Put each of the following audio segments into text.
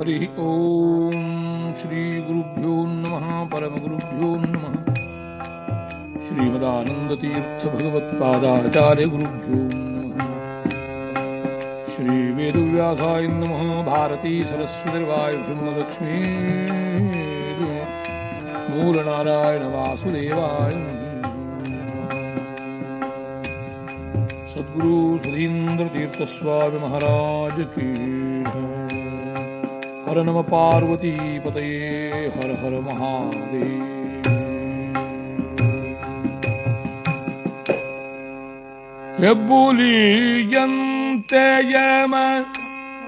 हरिः ॐ श्रीगुरुभ्यो नमः, परमगुरुभ्यो नमः। श्रीमदानन्दतीर्थभगवत्पादाचार्यगुरुभ्यो नमः। श्रीवेदव्यासाय नमः भारती सरस्वतिर्वाय ब्रह्मलक्ष्मी मूलनारायण वासुदेवाय नमः। सद्गुरु सुधीन्द्र तीर्थ स्वामी महाराज की ಹರ ನಮ ಪಾರ್ವತಿ ಪತಯೇ. ಹರ ಹರ ಮಹಾದೇವ. ಹೆಬ್ಬುಲಿಯಂತೆ ಯಮ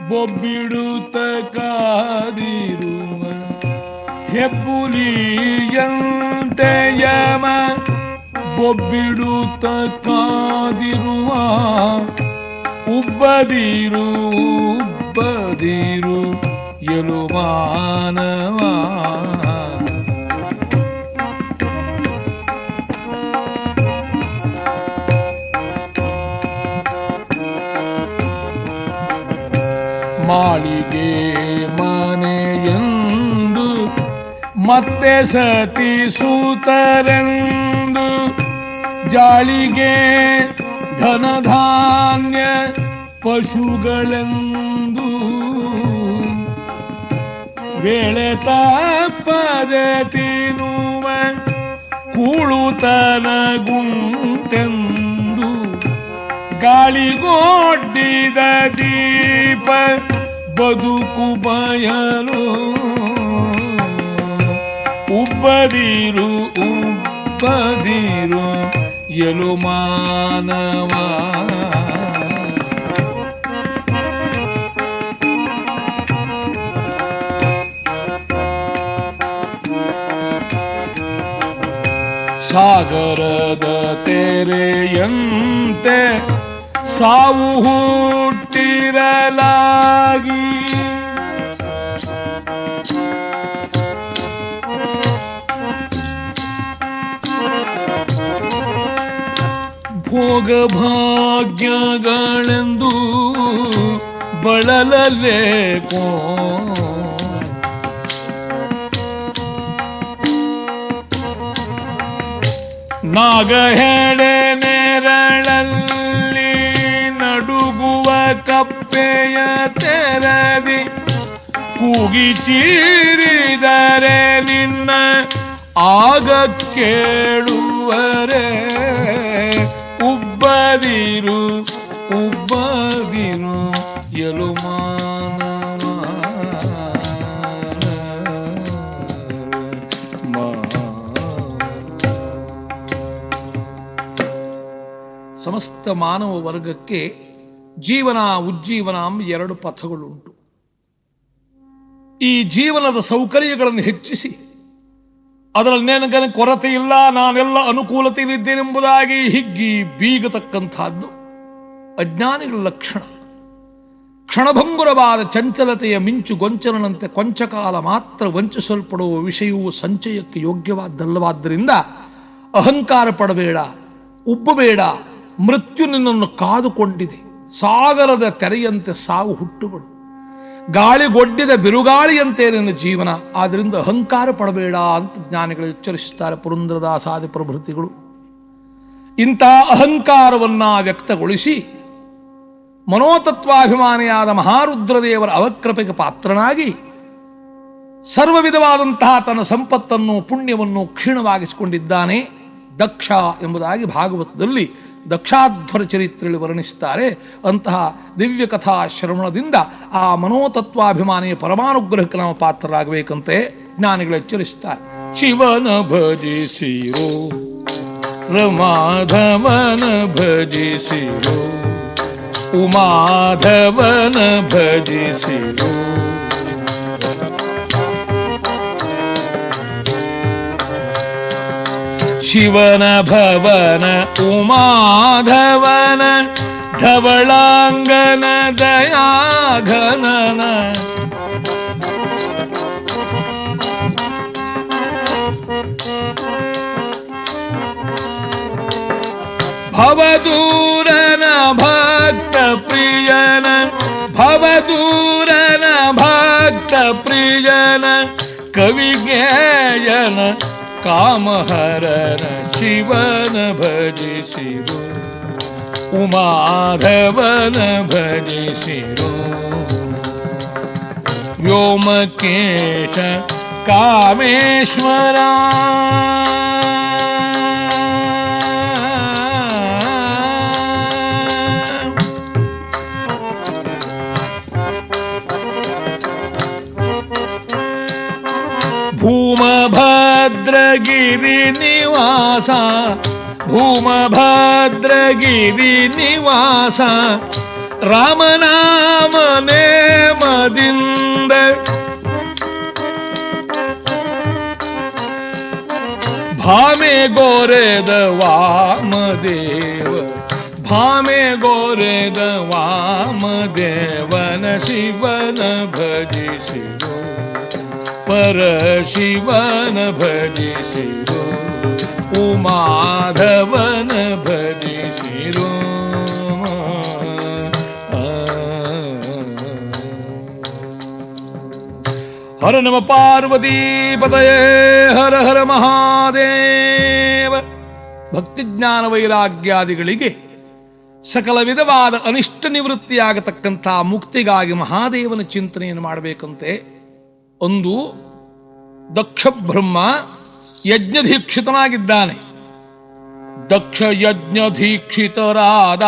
ಬೊಬ್ಬಿಡುತ್ತ ಕಾದಿರುವ ಹೆಬ್ಬುಲಿಯಂತೆ ಯಮ ಬೊಬ್ಬಿಡುತ್ತ ಕಾದಿರುವ ಉಬ್ಬದಿರು ಉಬ್ಬದಿರು. ಎಲು ಮಾನವ. ಮಾಳಿಗೆ ಮನೆಯೆಂದು ಮತ್ತೆ ಸತಿ ಸೂತರೆಂದು ಜಾಳಿಗೆ ಧನಧಾನ್ಯ ಪಶುಗಳೆಂದು. ವೇಳೆ ತಪ್ಪದೆ ತಿನ್ನುವ ಕೂಳುತನ ಗುಂಟೆಂದು ಗಾಳಿಗೋಡ್ಡಿದ ದೀಪ ಬದುಕು ಬಯಲು. ಉಬ್ಬದಿರು ಉಬ್ಬದಿರು ಎಲು ಮಾನವ. ಸಾಗರದ ತೆರೆಯಂತೆ ಸಾವು ಹುಟ್ಟಿರಲಾಗಿ. ಭೋಗ ಭಾಗ್ಯಗಳೆಂದು ಬಳಲಲೇಕೋ ನಾಗಹೆಡೆ ನೆರಳಲ್ಲಿ ನಡುಗುವ ಕಪ್ಪೆಯ ತೆರದಿ ಕೂಗಿ ಚೀರಿದರೆ ನಿನ್ನ ಆಗ ಕೇಳುವರೆ. ಉಬ್ಬದಿರು ಉಬ್ಬದಿರು ಎಲು ಸಮಸ್ತ ಮಾನವ ವರ್ಗಕ್ಕೆ ಜೀವನ ಉಜ್ಜೀವನ ಎರಡು ಪಥಗಳುಂಟು. ಈ ಜೀವನದ ಸೌಕರ್ಯಗಳನ್ನು ಹೆಚ್ಚಿಸಿ, ಅದರಲ್ಲಿ ನನಗನ ಕೊರತೆ ಇಲ್ಲ ನಾನೆಲ್ಲ ಅನುಕೂಲತೆಯಲ್ಲಿದ್ದೇನೆಂಬುದಾಗಿ ಹಿಗ್ಗಿ ಬೀಗತಕ್ಕಂಥದ್ದು ಅಜ್ಞಾನಿಗಳ ಲಕ್ಷಣ. ಕ್ಷಣಭಂಗುರವಾದ ಚಂಚಲತೆಯ ಮಿಂಚು ಗೊಂಚಲನಂತೆ ಕೊಂಚಕಾಲ ಮಾತ್ರ ವಂಚಿಸಲ್ಪಡುವ ವಿಷಯವು ಸಂಚಯಕ್ಕೆ ಯೋಗ್ಯವಾದ್ದಲ್ಲವಾದ್ದರಿಂದ ಅಹಂಕಾರ ಪಡಬೇಡ, ಉಬ್ಬಬೇಡ ಮೃತ್ಯು ನಿನ್ನನ್ನು ಕಾದುಕೊಂಡಿದೆ. ಸಾಗರದ ತೆರೆಯಂತೆ ಸಾವು ಹುಟ್ಟುಗಳು. ಗಾಳಿಗೊಡ್ಡಿದ ಬಿರುಗಾಳಿಯಂತೆ ನಿನ್ನ ಜೀವನ. ಆದ್ದರಿಂದ ಅಹಂಕಾರ ಪಡಬೇಡ ಅಂತ ಜ್ಞಾನಿಗಳು ಎಚ್ಚರಿಸುತ್ತಾರೆ ಪುರಂದ್ರದಾಸಾದಿ ಪ್ರಭೃತಿಗಳು. ಇಂಥ ಅಹಂಕಾರವನ್ನ ವ್ಯಕ್ತಗೊಳಿಸಿ ಮನೋತತ್ವಾಭಿಮಾನಿಯಾದ ಮಹಾರುದ್ರದೇವರ ಅವಕೃಪೆಗೆ ಪಾತ್ರನಾಗಿ ಸರ್ವ ವಿಧವಾದಂತಹ ತನ್ನ ಸಂಪತ್ತನ್ನು ಪುಣ್ಯವನ್ನು ಕ್ಷೀಣವಾಗಿಸಿಕೊಂಡಿದ್ದಾನೆ ದಕ್ಷ ಎಂಬುದಾಗಿ ಭಾಗವತದಲ್ಲಿ ದಕ್ಷಾಧ್ವರ ಚರಿತ್ರೆಯಲ್ಲಿ ವರ್ಣಿಸ್ತಾರೆ ಅಂತಹ ದಿವ್ಯ ಕಥಾ ಶ್ರವಣದಿಂದ ಆ ಮನೋತತ್ವಾಭಿಮಾನಿಯ ಪರಮಾನುಗ್ರಹಕ್ಕೆ ನಾವು ಪಾತ್ರರಾಗಬೇಕಂತೆ ಜ್ಞಾನಿಗಳು ಎಚ್ಚರಿಸುತ್ತಾರೆ. ಶಿವನ ಭಜಿಸಿರೋ, ರಮಾಧವನ ಭಜಿಸಿರೋ, ಉಮಾಧವನ ಭಜಿಸಿರೋ शिवन भवन उमाधवन धवलाङ्गन दयाघनन। भवदूरन भक्तप्रियन भवदूरन भक्तप्रियन कविज्ञायन कामहरण शिवन भज शिरो। उमाधवन भवन शिरो। व्योमकेश कामेश्वरा। वासा भूमभद्रगिरिनिवास रामनामने मदिन्द। भामे गोरेद वामदेव भामे गोरेद वामदेवन शिवन भजि शिव पर शिवन भजि शिव। ಉಮಾಧವನ ಭಜಿಸಿರು. ಹರ ನಮ ಪಾರ್ವತಿ ಪತಯೇ, ಹರ ಹರ ಮಹಾದೇವ. ಭಕ್ತಿಜ್ಞಾನ ವೈರಾಗ್ಯಾದಿಗಳಿಗೆ ಸಕಲ ವಿಧವಾದ ಅನಿಷ್ಟ ನಿವೃತ್ತಿಯಾಗತಕ್ಕಂಥ ಮುಕ್ತಿಗಾಗಿ ಮಹಾದೇವನ ಚಿಂತನೆಯನ್ನು ಮಾಡಬೇಕಂತೆ. ಒಂದು ದಕ್ಷ ಬ್ರಹ್ಮ ಯಜ್ಞದೀಕ್ಷಿತನಾಗಿದ್ದಾನೆ. ದಕ್ಷ ಯಜ್ಞಧೀಕ್ಷಿತರಾದ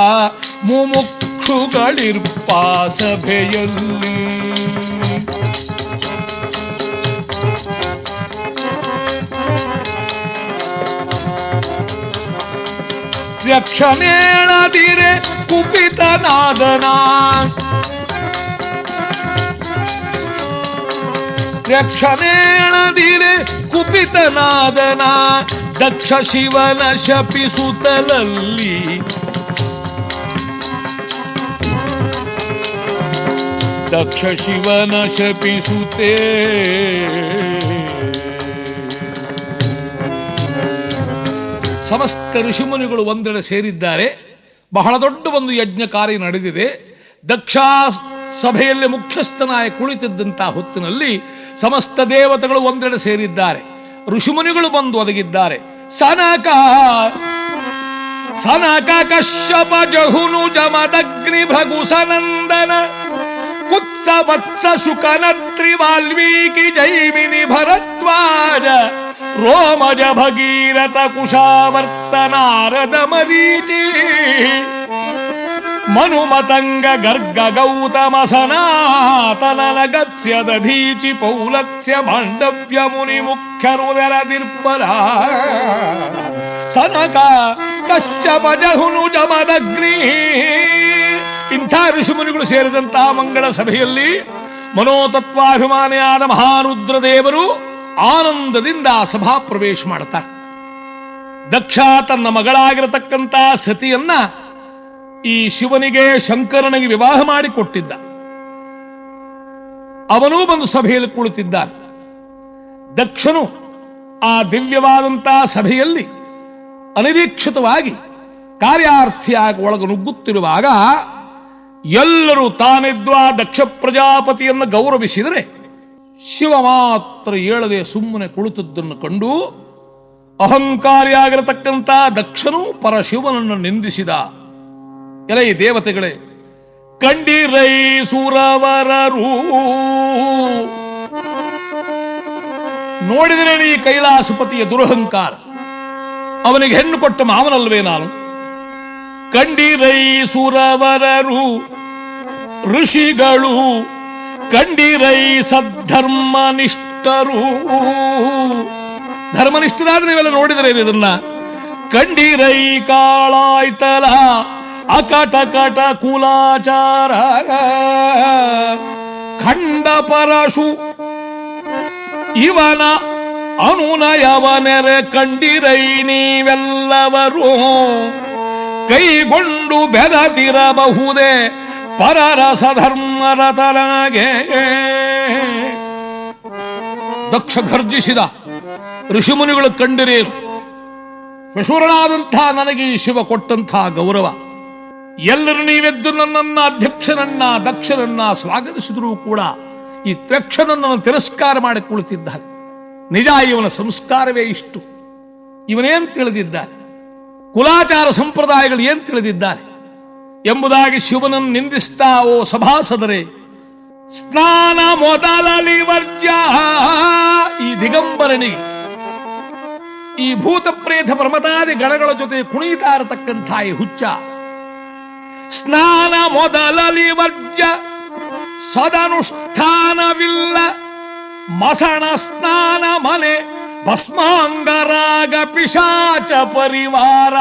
ಮುಮುಕ್ಷುಗಳಿರ್ಪ ಸಭೆಯಲ್ಲಿ ಯಕ್ಷನೇಳದಿರೆ ಕುಪಿತನಾದನ ಯಕ್ಷನೇಳದಿರೆ ಕುಪಿತನಾದನ, ದಕ್ಷ ಶಿವನ ಶಪಿಸುತ್ತಲಲ್ಲಿ. ದಕ್ಷ ಶಿವನ ಶಪಿಸುತ್ತೇ. ಸಮಸ್ತ ಋಷಿಮುನಿಗಳು ಒಂದೆಡೆ ಸೇರಿದ್ದಾರೆ. ಬಹಳ ದೊಡ್ಡ ಒಂದು ಯಜ್ಞ ಕಾರ್ಯ ನಡೆದಿದೆ. ದಕ್ಷ ಸಭೆಯಲ್ಲಿ ಮುಖ್ಯಸ್ಥನಾಗಿ ಕುಳಿತಿದ್ದಂತಹ ಹೊತ್ತಿನಲ್ಲಿ ಸಮಸ್ತ ದೇವತೆಗಳು ಒಂದೆಡೆ ಸೇರಿದ್ದಾರೆ. ಋಷಿಮುನಿಗಳು ಬಂದು ಒದಗಿದ್ದಾರೆ. ಸನಕ ಸನಕ ಕಶ್ಯಪ ಜಹುನು ಜಮದಗ್ನಿ ಭಗು ಸನಂದನ ಕುತ್ಸ ವತ್ಸ ಶುಕನತ್ರಿ ವಾಲ್ಮೀಕಿ ಜೈಮಿನಿ ಭರದ್ವಾಜ, ರೋಮಜ ಭಗೀರಥ ಕುಶಾವರ್ತನಾರದ ಮರೀಚಿ. ದಧೀಚಿ ಪೌಲತ್ಸ್ಯ ಮಾಂಡವ್ಯ ಮುನಿ ಮುಖ್ಯರು ನೆರದಿರ್ಪರ ಸನಕ ಕಶ್ಯಪ ಜಹುನು ಜಮದಗ್ನಿ. ಇಂಥ ಋಷಿಮುನಿಗಳು ಸೇರಿದಂತಹ ಮಂಗಳ ಸಭೆಯಲ್ಲಿ ಮನೋತತ್ವಾಭಿಮಾನಿಯಾದ ಮಹಾರುದ್ರ ದೇವರು ಆನಂದದಿಂದ ಸಭಾ ಪ್ರವೇಶ ಮಾಡುತ್ತಾರೆ ದಕ್ಷ ತನ್ನ ಮಗಳಾಗಿರತಕ್ಕಂತ ಸತಿಯನ್ನ ಈ ಶಿವನಿಗೆ ಶಂಕರನಿಗೆ ವಿವಾಹ ಮಾಡಿ ಕೊಟ್ಟಿದ್ದ. ಅವನೂ ಬಂದು ಸಭೆಯಲ್ಲಿ ಕುಳಿತಿದ್ದಾನೆ. ದಕ್ಷನು ಆ ದಿವ್ಯವಾದಂತಹ ಸಭೆಯಲ್ಲಿ ಅನಿರೀಕ್ಷಿತವಾಗಿ ಕಾರ್ಯಾರ್ಥಿಯಾಗಿ ಒಳಗೆ ನುಗ್ಗುತ್ತಿರುವಾಗ ಎಲ್ಲರೂ ತಾನಿದ್ವ ದಕ್ಷ ಪ್ರಜಾಪತಿಯನ್ನು ಗೌರವಿಸಿದರೆ ಶಿವ ಮಾತ್ರ ಏಳದೆ ಸುಮ್ಮನೆ ಕುಳಿತದ್ದನ್ನು ಕಂಡು ಅಹಂಕಾರಿಯಾಗಿರತಕ್ಕಂಥ ದಕ್ಷನು ಪರಶಿವನನ್ನು ನಿಂದಿಸಿದ. ಎಲೈ ದೇವತೆಗಳೇ ಕಂಡಿರೈ ಸುರವರರು ನೋಡಿದರೆ ಈ ಕೈಲಾಸಪತಿಯ ದುರಹಂಕಾರ ಅವನಿಗೆ ಹೆಣ್ಣು ಕೊಟ್ಟ ಮಾವನಲ್ವೇ ನಾನು ಕಂಡಿರೈ ಸುರವರರು ಋಷಿಗಳು ಕಂಡಿರೈ ಸದ್ಧರ್ಮನಿಷ್ಠರು ಧರ್ಮನಿಷ್ಠರಾದ್ರೆ ನೀವೆಲ್ಲ ನೋಡಿದರೆ ಇದನ್ನ ಕಂಡಿರೈ ಕಾಳಾಯ್ತಲ ಅಕಟ ಕಟ ಕುಲಾಚಾರ ಖಂಡ ಪರಶು ಇವನ ಅನುನಯವನೆರೆ ಕಂಡಿರೈ ನೀವೆಲ್ಲವರು. ಕೈಗೊಂಡು ಬೆರದಿರಬಹುದೇ ಪರರ ಸಧರ್ಮರತನಾಗೆ ದಕ್ಷ ಗರ್ಜಿಸಿದ ಋಷಿಮುನಿಗಳು ಕಂಡಿರೇನು? ಪ್ರಶೂರನಾದಂಥ ನನಗೆ ಈ ಶಿವ ಕೊಟ್ಟಂತಹ ಗೌರವ. ಎಲ್ಲರೂ ನೀವೆದ್ದು ನನ್ನನ್ನ ಅಧ್ಯಕ್ಷರನ್ನ, ದಕ್ಷರನ್ನ ಸ್ವಾಗತಿಸಿದರೂ ಕೂಡ ಈ ತಕ್ಷಣನನ್ನು ತಿರಸ್ಕಾರ ಮಾಡಿ ಕುಳಿತಿದ್ದಾನೆ ನಿಜ, ಇವನ ಸಂಸ್ಕಾರವೇ ಇಷ್ಟು. ಇವನೇನ್ ತಿಳಿದಿದ್ದಾನೆ? ಕುಲಾಚಾರ ಸಂಪ್ರದಾಯಗಳು ಏನ್ ತಿಳಿದಿದ್ದಾನೆ? ಎಂಬುದಾಗಿ ಶಿವನನ್ನು ನಿಂದಿಸ್ತಾ, ಓ ಸಭಾಸದರೆ, ಸ್ನಾನ ಮೊದಲಲಿ ವರ್ಜ್ಯ, ಈ ದಿಗಂಬರನಿಗೆ. ಈ ಭೂತ ಪ್ರೇತ ಪ್ರಮತಾದಿ ಗಣಗಳ ಜೊತೆ ಕುಣಿತಾ ಇರತಕ್ಕಂಥ ಈ ಹುಚ್ಚ ಸ್ನಾನ ಮೊದಲಲಿ ವರ್ಜ್ಯ, ಸದನುಷ್ಠಾನವಿಲ್ಲ. ಮಸಣ ಸ್ನಾನ ಮನೆ, ಭಸ್ಮಾಂಗರಾಗ ಪಿಶಾಚ ಪರಿವಾರ.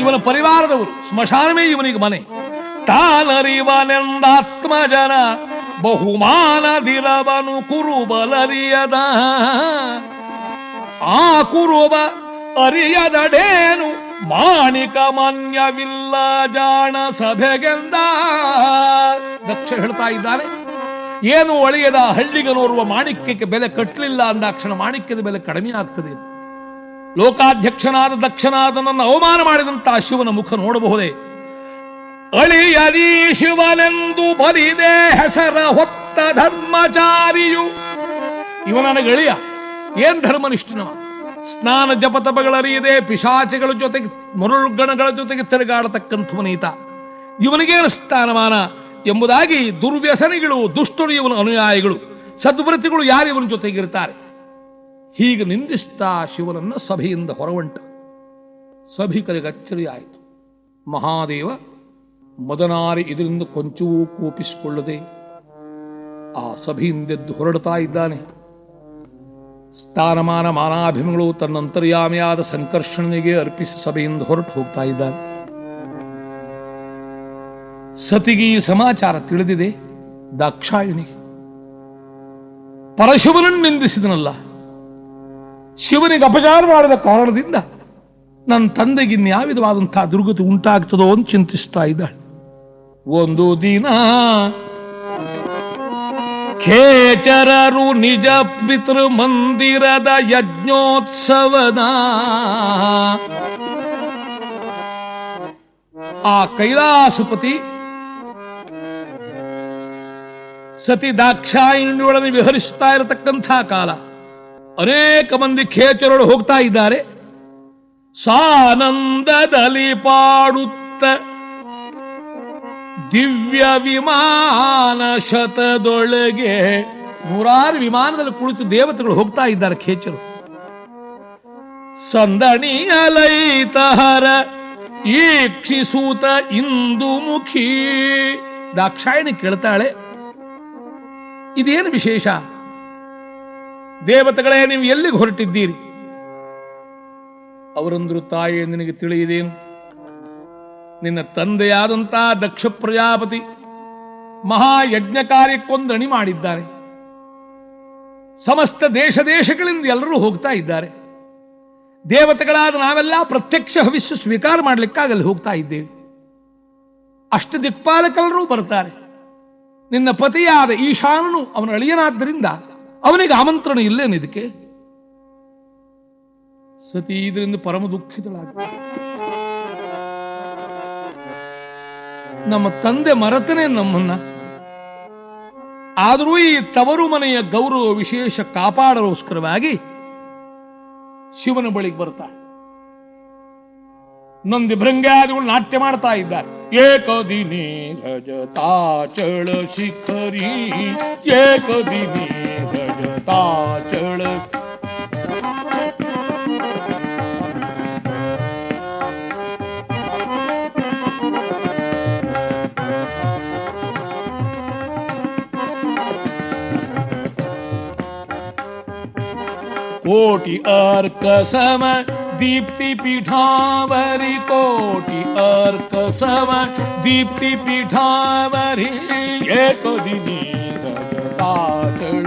ಇವನ ಪರಿವಾರದವರು ಸ್ಮಶಾನವೇ ಇವನಿಗೆ ಮನೆ. ತಾನರಿವನೆಂದಾತ್ಮಜನ ಬಹುಮಾನದಿರವನು ಕುರುಬಲರಿಯದ. ಆ ಕುರುಬ ಅರಿಯದಡೇನು? ಮಾಣಿಕ ಮಾನ್ಯವಿಲ್ಲ ಜಾಣ ಸಭೆಗೆಂದ. ದಕ್ಷ ಹೇಳ್ತಾ ಇದ್ದಾನೆ ಏನು ಒಳೆಯದ ಹಳ್ಳಿಗನೋರ್ವ ಮಾಣಿಕ್ಯಕ್ಕೆ ಬೆಲೆ ಕಟ್ಟಲಿಲ್ಲ ಅಂದಾಕ್ಷಣ ಮಾಣಿಕ್ಯದ ಬೆಲೆ ಕಡಿಮೆ ಆಗ್ತದೆ. ಲೋಕಾಧ್ಯಕ್ಷನಾದ ದಕ್ಷನಾದ ನನ್ನ ಅವಮಾನ ಮಾಡಿದಂತ ಶಿವನ ಮುಖ ನೋಡಬಹುದೇ. ಅಳಿಯರಿ ಶಿವನೆಂದು ಬರಿದೆ ಹೆಸರ ಹೊತ್ತ ಧರ್ಮಚಾರಿಯು. ಇವ ನನಗೆ ಅಳಿಯ, ಏನ್ ಧರ್ಮನಿಷ್ಠನವ? ಸ್ನಾನ ಜಪತಪಗಳರಿಯದೆ ಪಿಶಾಚಿಗಳ ಜೊತೆಗೆ ಮರುಳುಗಣಗಳ ಜೊತೆಗೆ ತಿರುಗಾಡತಕ್ಕಂಥವನೀತ. ಇವನಿಗೇನು ಸ್ಥಾನಮಾನ ಎಂಬುದಾಗಿ ದುರ್ವ್ಯಸನಿಗಳು ದುಷ್ಟರು ಇವನ ಅನುಯಾಯಿಗಳು, ಸದ್ವೃತ್ತಿಗಳು ಯಾರು ಇವನ ಜೊತೆಗಿರ್ತಾರೆ? ಹೀಗೆ ನಿಂದಿಸ್ತಾ ಶಿವನನ್ನು ಸಭೆಯಿಂದ ಹೊರವಂಟ. ಸಭಿಕರಿಗೆ ಅಚ್ಚರಿಯಾಯಿತು. ಮಹಾದೇವ, ಮದನಾರಿ ಇದರಿಂದ ಕೊಂಚವೂ ಕೋಪಿಸಿಕೊಳ್ಳದೆ ಆ ಸಭೆಯಿಂದೆದ್ದು ಹೊರಡ್ತಾ ಇದ್ದಾನೆ. ಸ್ಥಾನಮಾನ ಮಾನಾಭಿಮಗಳು ತನ್ನಂತರ್ಯಾಮಿಯಾದ ಸಂಕರ್ಷಣನಿಗೆ ಅರ್ಪಿಸಿ ಸಭೆಯಿಂದ ಹೊರಟು ಹೋಗ್ತಾ ಇದ್ದಾನೆ. ಸತಿಗೆ ಈ ಸಮಾಚಾರ ತಿಳಿದಿದೆ. ದಾಕ್ಷಾಯಿಣಿಗೆ ಪರಶಿವನನ್ನು ನಿಂದಿಸಿದನಲ್ಲ. ಶಿವನಿಗೆ ಅಪಚಾರ ಮಾಡಿದ ಕಾರಣದಿಂದ ನನ್ನ ತಂದೆಗೆ ಇನ್ಯಾವಿಧವಾದಂತಹ ದುರ್ಗತಿ ಉಂಟಾಗ್ತದೋ ಅಂತ ಚಿಂತಿಸ್ತಾ ಇದ್ದಾಳೆ. ಒಂದು ದಿನ ಖೇಚರರು ನಿಜ ಪಿತೃ ಮಂದಿರದ ಯಜ್ಞೋತ್ಸವದ. ಆ ಕೈಲಾಸಪತಿ ಸತಿ ದಾಕ್ಷಾಯಿಣಿಯೊಡನೆ ವಿಹರಿಸುತ್ತಾ ಇರತಕ್ಕಂಥ ಕಾಲ. ಅನೇಕ ಮಂದಿ ಖೇಚರರು ಹೋಗ್ತಾ ಇದ್ದಾರೆ. ಸಾನಂದದಲ್ಲಿ ಪಾಡುತ್ತ ದಿವ್ಯ ವಿಮಾನ ಶತದೊಳಗೆ ನೂರಾರು ವಿಮಾನದಲ್ಲಿ ಕುಳಿತು ದೇವತೆಗಳು ಹೋಗ್ತಾ ಇದ್ದಾರೆ ಖೇಚರು. ಸಂದಣಿಯಲೈತಹರ ಈಕ್ಷಿಸೂತ ಇಂದು ಮುಖಿ ದಾಕ್ಷಾಯಣಿ ಕೇಳ್ತಾಳೆ, ಇದೇನು ವಿಶೇಷ? ದೇವತೆಗಳೇ, ನೀವು ಎಲ್ಲಿಗೆ ಹೊರಟಿದ್ದೀರಿ? ಅವರಂದ್ರು ತಾಯಿ, ನಿನಗೆ ತಿಳಿಯದೇನು? ನಿನ್ನ ತಂದೆಯಾದಂತ ದಕ್ಷ ಪ್ರಜಾಪತಿ ಮಹಾಯಜ್ಞ ಕಾರ್ಯಕ್ಕೊಂದಣಿ ಮಾಡಿದ್ದಾರೆ. ಸಮಸ್ತ ದೇಶ ದೇಶಗಳಿಂದ ಎಲ್ಲರೂ ಹೋಗ್ತಾ ಇದ್ದಾರೆ. ದೇವತೆಗಳಾದ ನಾವೆಲ್ಲ ಪ್ರತ್ಯಕ್ಷ ಹವಿಸ್ಸು ಸ್ವೀಕಾರ ಮಾಡಲಿಕ್ಕಾಗಲ್ಲಿ ಹೋಗ್ತಾ ಇದ್ದೇವೆ. ಅಷ್ಟು ದಿಕ್ಪಾಲಕರೂ ಬರ್ತಾರೆ. ನಿನ್ನ ಪತಿಯಾದ ಈಶಾನನು ಅವನ ಅಳಿಯನಾದ್ದರಿಂದ ಅವನಿಗೆ ಆಮಂತ್ರಣ ಇಲ್ಲೇನು ಇದಕ್ಕೆ ಸತಿ ಇದರಿಂದ ಪರಮ ದುಃಖಿತಳಾಗ. ನಮ್ಮ ತಂದೆ ಮರತನೆ ನಮ್ಮನ್ನ. ಆದರೂ ಈ ತವರು ಮನೆಯ ಗೌರವ ವಿಶೇಷ ಕಾಪಾಡಲೋಸ್ಕರವಾಗಿ ಶಿವನ ಬಳಿಗೆ ಬರ್ತಾಳೆ. ನಂದಿ ಭೃಂಗಾದಿಗಳು ನಾಟ್ಯ ಮಾಡ್ತಾ ಇದ್ದಾರೆ. ಏಕದಿನಿ ರಜತಾಚಳ ಶಿಖರಿ, ಏಕದಿನಿ ರಜತಾಚಳ ಕೋಟಿ ಅರ್ಕ ಸಮ ದೀಪ್ತಿ ಪೀಠಾವರಿ ಕೋಟಿ ಅರ್ಕ ಸಮ ದೀಪ್ತಿ ಪೀಠಾವರಿ ಏಕದಿನಿ ರಜತಾಚಳ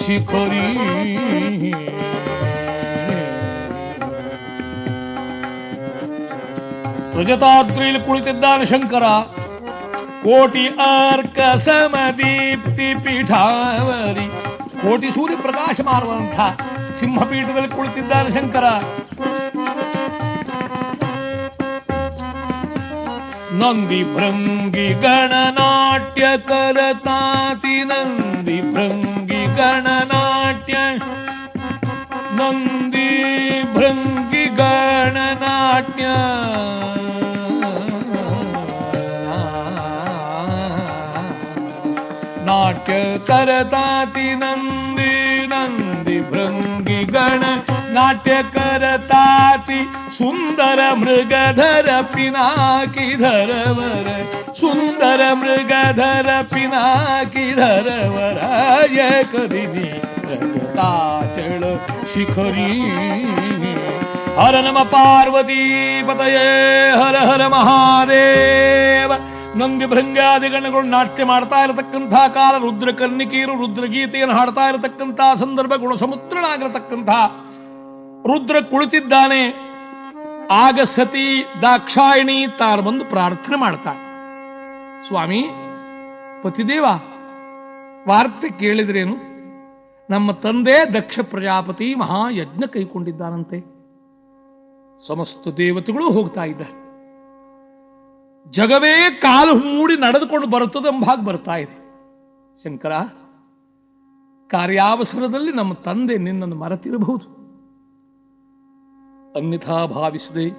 ಶಿಖರಿ ರಜತಾದ್ರಿಯಲ್ಲಿ ಕುಳಿತಿದ್ದಾನೆ ಶಂಕರ ಕೋಟಿ ಅರ್ಕ ಸಮ ದೀಪ್ತಿ ಪೀಠಾವರಿ ಕೋಟಿ ಸೂರ್ಯ ಪ್ರಕಾಶ ಮಾರುವಂಥ ಸಿಂಹಪೀಠದಲ್ಲಿ ಕುಳಿತಿದ್ದಾನೆ ಶಂಕರ. ನಂದಿ ಭೃಂಗಿ ಗಣನಾಟ್ಯ ಕರತಾತಿ, ನಂದಿ ಭೃಂಗಿ ಗಣನಾಟ್ಯ, ನಂದಿ ಭೃಂಗಿ ಗಣನಾಟ್ಯ. ನಾಟ್ಯ ಕರತಾತಿ, ನಂದಿ ನಂದಿ ಭೃಂಗಿ गण नाट्यकरताति सुन्दर मृगधर पिना कि धर सुन्दर मृगधर पिना कि धर वरा यी शिखरी। हर नम पार्वती पतये हर हर महादेव। ಭೃಂಗಾದಿ ಗಣಗಳು ನಾಟ್ಯ ಮಾಡ್ತಾ ಇರತಕ್ಕಂಥ ಕಾಲ, ರುದ್ರ ಕರ್ಣಿಕೀರು ರುದ್ರಗೀತೆಯನ್ನು ಹಾಡ್ತಾ ಇರತಕ್ಕಂಥ ಸಂದರ್ಭ ಗುಣ ಸಮುದ್ರನಾಗಿರತಕ್ಕಂಥ ರುದ್ರ ಕುಳಿತಿದ್ದಾನೆ, ಆಗ ಸತಿ ದಾಕ್ಷಾಯಿಣಿ ತಾನು ಬಂದು ಪ್ರಾರ್ಥನೆ ಮಾಡ್ತಾಳೆ. ಸ್ವಾಮಿ, ಪತಿದೇವ, ವಾರ್ತೆ ಕೇಳಿದ್ರೇನು? ನಮ್ಮ ತಂದೆ ದಕ್ಷ ಪ್ರಜಾಪತಿ ಮಹಾಯಜ್ಞ ಕೈಕೊಂಡಿದ್ದಾನಂತೆ. ಸಮಸ್ತ ದೇವತೆಗಳು ಹೋಗ್ತಾ ಇದ್ದಾರೆ. ಜಗವೇ ಕಾಲು ಮೂಡಿ ನಡೆದುಕೊಂಡು ಬರುತ್ತದೆ ಎಂಬಾಗ ಬರ್ತಾ ಇದೆ. ಶಂಕರ, ಕಾರ್ಯಾವಸರದಲ್ಲಿ ನಮ್ಮ ತಂದೆ ನಿನ್ನನ್ನು ಮರೆತಿರಬಹುದು. ಅನ್ಯಥಾ ಭಾವಿಸದೆ.